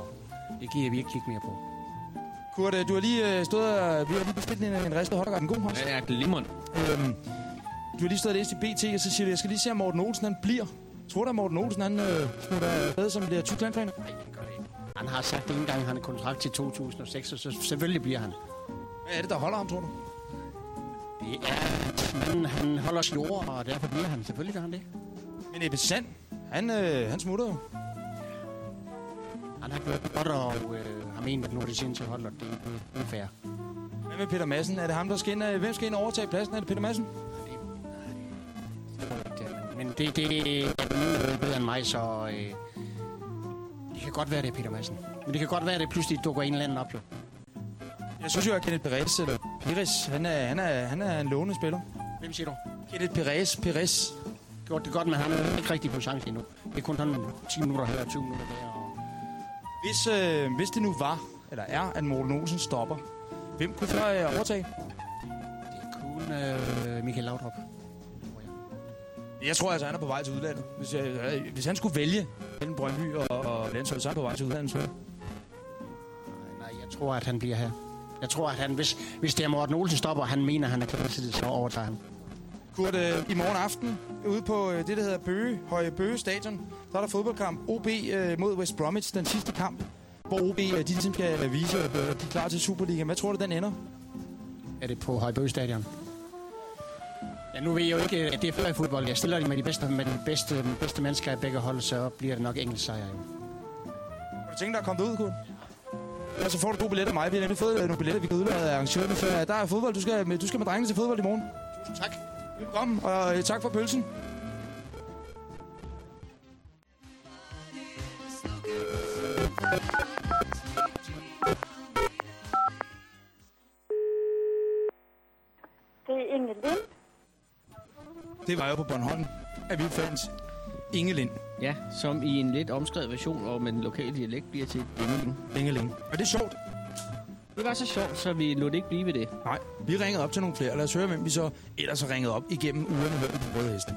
det giver virkelig ikke mere på. Kurt, øh, du har lige øh, stået og... Vi har lige bestilt en, en ristet hotdog. Den god, Hans? Ja, ja, glimrende. Øhm, Du har lige stået og læst i BT, og så siger du, jeg skal lige se, om Morten Olsen han bliver. Tror du, at Morten Olsen han øh, smutter afsted som bliver Tyskland-træner? Han har sagt en gang, han har kontrakt til 2006, og så selvfølgelig bliver han. Hvad er det, der holder ham, tror du? Det er, at han holder sit ord, og derfor bliver han. Selvfølgelig gør han det. Men Ebbe Sand, han, øh, han smutter jo. Han har gjort det godt, og øh, har ment, at nu er det sindssygt hold, og det er. Hvad med Peter Madsen? Er det ham, der skal ind? øh, Hvem skal ind og overtage pladsen? Er det Peter Madsen? Men det, det er nogen bedre end mig, så øh, det kan godt være, det er Peter Madsen. Men det kan godt være, at det pludselig dukker en eller anden op, jo. Jeg synes jo, at Kenneth Perez, eller Pires, han er, han er, han er en lovende spiller. Hvem siger du? Kenneth Perez, Perez. Gjort det godt, men han er ikke rigtig på chance endnu. Det er kun sådan 10 minutter her og 20 minutter der. Og... Hvis, øh, hvis det nu var, eller er, at Morten Olsen stopper, hvem kunne så øh, overtage? Det kunne øh, Michael Laudrup. Jeg tror altså, han er på vej til udlandet. Hvis, jeg, øh, hvis han skulle vælge mellem Brøndby og, og landsholdet, så er han på vej til udlandet. Så. Nej, jeg tror, at han bliver her. Jeg tror, at han, hvis, hvis det er Morten Olsen stopper, og han mener, at han er klar til det, så overtager han. Kurt, øh, i morgen aften, ude på øh, det, der hedder Bøge, Høje Bøge Stadion, der er der fodboldkamp. OB øh, mod West Bromwich, den sidste kamp, hvor OB øh, de ligesom skal øh, vise, at øh, de er klar til Superliga. Hvad tror du, den ender? Er det på Højbøge Stadion? Ja, nu ved jeg jo ikke, at det er før i fodbold. Jeg stiller det med de bedste, med de bedste, bedste mennesker i begge hold, så bliver det nok engelsk sejr. Jo. Har du tænkt dig at komme ud, Kurt? Ja, så får du to billetter af mig. Vi har nemlig fået øh, nogle billetter, vi kan udlade af arrangørerne. Så øh, der er fodbold. Du skal, med, du skal med drengene til fodbold i morgen. Tusind tak. Velkommen, og øh, tak for pølsen. Det er Inge Lind. Det var jo på Bornholm, at vi fandt Inge Lind. Ja, som i en lidt omskrevet version, og med den lokale dialekt bliver til Dingeling. Dingeling. Og det er sjovt. Det var så sjovt, så vi lod det ikke blive ved det. Nej, vi ringede op til nogle flere. Lad os høre, hvem vi så ellers har ringet op igennem ugerne her på Røde Heste.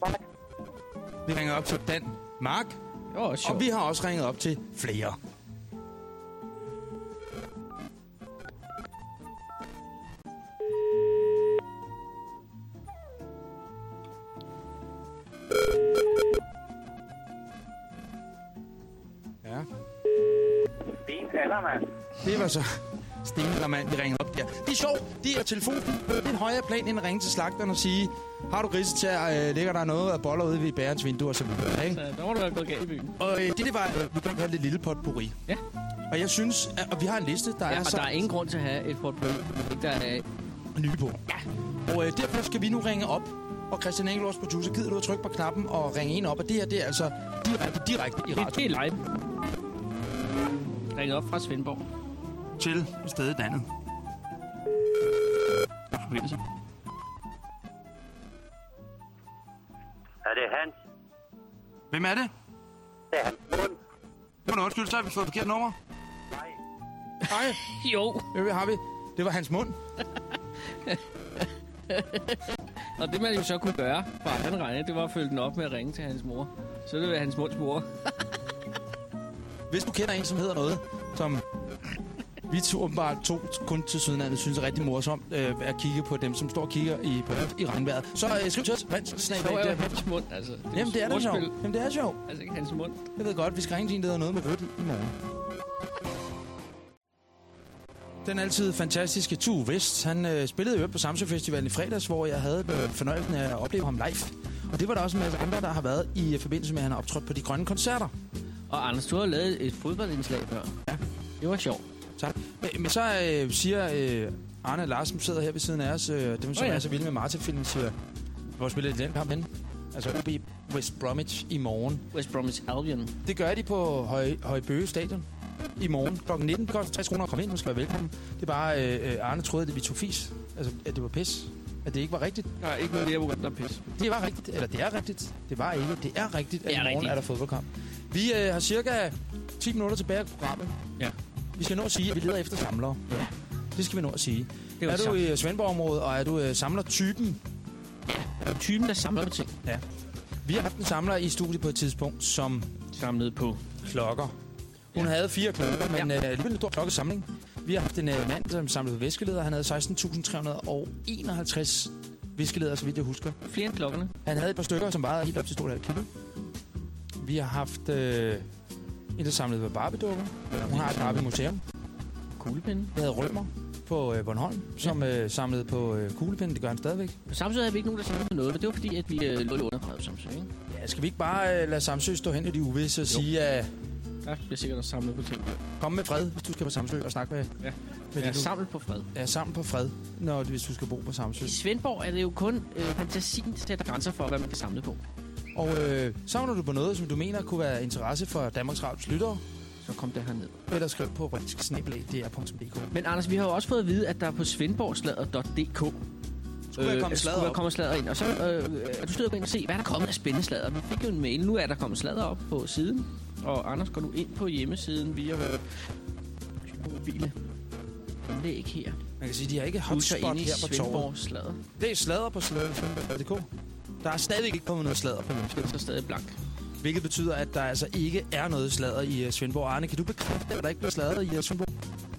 Mark. Vi ringer op til Dan Mark. Jo, og vi har også ringet op til flere. Ja. Sten Allermand. Det var så Stenaldermand, vi ringede op der. Det er sjovt. Det er telefonen på en højere plan end at ringe til slagteren og sige, har du griset til at øh, ligger der noget af boller ude ved bærens vindue og så videre, ikke? Så der må du være gået galt i byen. Og øh, det, det var, øh, vi kan kalde det lille potpourri. Ja. Og jeg synes, at, og vi har en liste, der Ja, er og så der er ingen grund til at have et portfolio, der er nye på. Ja. Og øh, derfor skal vi nu ringe op. Og Christian Engel, vores producer, gider du at trykke på knappen og ringe en op? Og det her, det er altså direkte, direkte i Det, det radioen. er live. Ringet op fra Svendborg. Til stedet andet. Forbindelse. Er det Hans? Hvem er det? Det er Hans mund. Må du undskylde, så har vi fået forkert nummer. Nej. Nej. Jo. Det har vi. Det var hans mund. Og det man jo så kunne gøre, for han regnede, det var at følge den op med at ringe til hans mor. Så det var hans munds mor. Hvis du kender en, som hedder noget, som vi to, åbenbart to kun til Sydlandet synes er rigtig morsomt øh, at kigge på dem, som står og kigger i, på, i regnvejret. Så øh, skriv til os. Vand, snab, Så er hans mund, altså. Jamen, det er da sjovt. Jamen, det er sjovt. Altså ikke hans mund. Jeg ved godt, vi skal ringe til en, der hedder noget med rødt i morgen. Den altid fantastiske Tue Vest, han øh, spillede jo på Samsø Festivalen i fredags, hvor jeg havde øh, fornøjelsen af at opleve ham live. Og det var der også en masse andre, der har været i forbindelse med, at han har optrådt på de grønne koncerter. Og Anders, du har lavet et fodboldindslag før. Ja. Det var sjovt. Tak. Men, men så øh, siger øh, Arne Larsen, sidder her ved siden af os, øh, dem som Nå ja. er så vilde med Martin-filmen, siger, hvor spiller de den kamp henne? Altså OB West Bromwich i morgen. West Bromwich Albion. Det gør de på Høj, Højbøge Stadion i morgen kl. 19. Det koster 60 kroner at komme ind, man skal være velkommen. Det er bare, øh, øh, Arne troede, at vi tog fis. Altså, at det var pis. At det ikke var rigtigt. Nej, ikke noget det her program, der er pis. Det var rigtigt, eller det er rigtigt. Det var ikke. Det er rigtigt, at Det er i morgen rigtigt. er der fodboldkamp. Vi øh, har cirka 10 minutter tilbage af programmet. Ja. Vi skal nå at sige, at vi leder efter samlere. Ja. Det skal vi nå at sige. Det var er du i Svendborg-området, og er du øh, samler-typen? Er du typen, der samler på ting? Ja. Vi har haft en samler i studiet på et tidspunkt, som Samlet på klokker. Hun havde fire klokker, men ja. øh, alligevel en stor klokkesamling. Vi har haft en øh, mand, som samlede på viskeleder. Han havde 16.351 viskeleder, så vidt jeg husker. Flere end klokkerne. Han havde et par stykker, som vejede helt op til stort halvt kilo. Vi har haft øh, en, der samlede på Barbie-dukker. Hun har et Barbie-museum. Kuglepinde. Vi havde Rømer på øh, Bornholm, som øh, samlede på øh, kuglepinde. Det gør han stadigvæk. Samsø havde vi ikke nogen, der samlede noget, men det var fordi, at vi øh, lå under på Samsø, ikke? Ja, skal vi ikke bare øh, lade Samsø stå hen i de uvisse og Jo. sige, at Der bliver sikkert også samlet på ting. kom med fred, hvis du skal på Samsø og snakke med, Ja. med Ja, de nu- samlet på fred. Ja, sammen på fred, når, hvis du skal bo på Samsø. I Svendborg er det jo kun øh, fantasien, der sætter grænser for, hvad man kan samle på. Og øh, savner du på noget, som du mener kunne være interesse for Danmarks Radios lyttere, Så kom det herned. eller skriv på brinsk.dr.dk. Men Anders, vi har jo også fået at vide, at der på svendborgslader.dk Skulle sladder være op. kommet sladder ind. Og så øh, øh, du stod og ind og se, hvad er der kommet af spændende sladder. Vi fik jo en mail. Nu er der kommet sladder op på siden. Og Anders, går du ind på hjemmesiden via øh, mobile læg her. Man kan sige, de har ikke er hotspot her på torvet. Det er sladder på sladder.dk. Der er stadig ikke kommet noget sladder på Det er så stadig blank. Hvilket betyder, at der altså ikke er noget sladder i uh, Svendborg. Arne, kan du bekræfte, at der ikke bliver sladret i uh, Svendborg?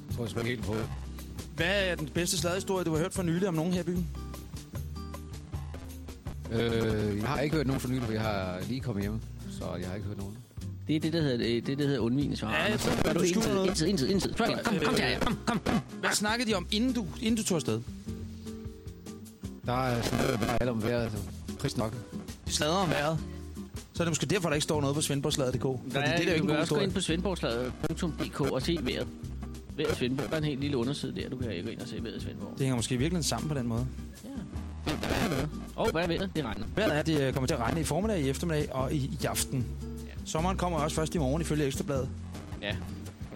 Jeg tror jeg ikke helt på det. Hvad er den bedste sladderhistorie, du har hørt for nylig om nogen her i byen? Øh, jeg har ikke hørt nogen for nylig, for jeg har lige kommet hjem, så jeg har ikke hørt nogen. Det er det, der hedder, det, det, der hedder undvigende svar. Ja, jeg tror, du du skjuler noget. indtid, indtid, indtid. Kom, kom, kom. Kom, kom, kom. Hvad snakkede de om, inden du, inden du tog afsted? Der er sådan noget med alt om vejret. Trist nok. De sladrer om vejret. Så er det måske derfor, der ikke står noget på svendborgslader.dk. Fordi det er jo ikke du en kan god også gå historie. ind på svendborgslaget.dk og se vejret. Vejret Svendborg. Der er en helt lille underside der, du kan gå ind og se vejret Svendborg. Det hænger måske virkelig sammen på den måde. Ja. Og hvad er vejret? Det regner. Vejret er, det øh, kommer til at regne i formiddag, i eftermiddag og i, i aften. Sommeren kommer også først i morgen, ifølge Ekstrabladet. Ja,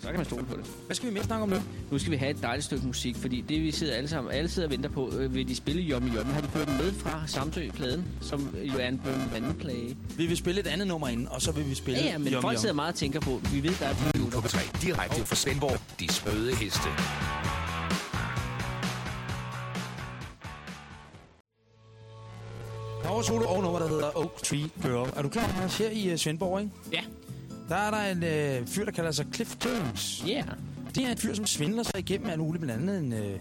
så kan man stole på det. Hvad skal vi mere snakke om nu? Nu skal vi have et dejligt stykke musik, fordi det vi sidder alle sammen, alle sidder og venter på, øh, vil de spille Yummy Yummy. Har de fået med fra Samsø-pladen, som jo er en bønne Vi vil spille et andet nummer ind, og så vil vi spille Ja, ja, men Yum folk Yum. sidder meget og tænker på, vi ved, der er 10 Nu minutter. på P3, direkte fra Svendborg. De sprøde heste. Power Solo og nummer, der hedder Oak Tree Girl. Er du klar, Anders? Her i uh, Svendborg, ikke? Ja. Der er der en øh, fyr, der kalder sig Cliff James. Ja. Yeah. Det er en fyr, som svindler sig igennem alt muligt, blandt andet en øh,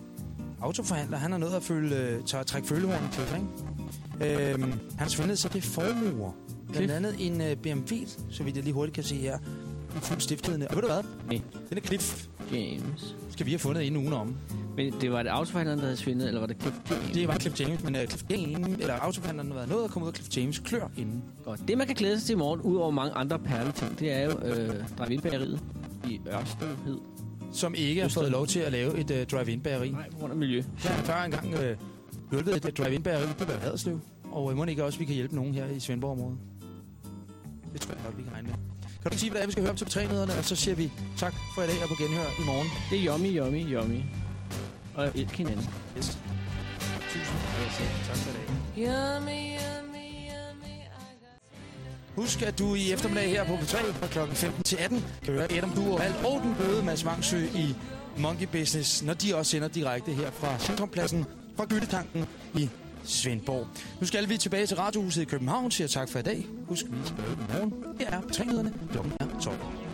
autoforhandler. Han har noget at føle, øh, tage, trække følehornen til, ikke? Øhm, han har svindlet sig til formuer. Blandt andet en øh, BMW, så vidt jeg lige hurtigt kan se her. En fuld stiftende. Og ved du hvad? Nej. Den er Cliff. James. Skal vi have fundet inden ugen om. Men det var det autoforhandleren, der havde svindet, eller var det Cliff James? Det var Cliff James, men uh, Cliff James, eller autoforhandleren har været noget at komme ud af Cliff James klør inden. Godt. Det, man kan glæde sig til i morgen, udover mange andre perleting, det er jo øh, drive-in-bageriet i Ørsted hed. Som ikke har fået lov til at lave et uh, drive-in-bageri. Nej, på grund af miljø. Har før engang uh, hjulpet et uh, drive-in-bageri på Haderslev. Og uh, må ikke også, vi kan hjælpe nogen her i Svendborg-området. Det tror jeg godt, vi kan regne med. Kan du sige, hvad det er, vi skal høre om til betrænyhederne? Og så siger vi tak for i dag og på genhør i morgen. Det er yummy, yummy, yummy. Og elsk hinanden. Yes. Tusind tak for i dag. Yummy, yummy, yummy. Husk, at du i eftermiddag her på P3 fra kl. 15 til 18 kan høre Adam Du og alt og den bløde Mads Vangsø i Monkey Business, når de også sender direkte her fra Centrumpladsen fra Gyttetanken i Svendborg. Nu skal vi tilbage til Radiohuset i København, siger tak for i dag. Husk, vi skal i morgen. Her er P3-nyhederne. Klokken er 12.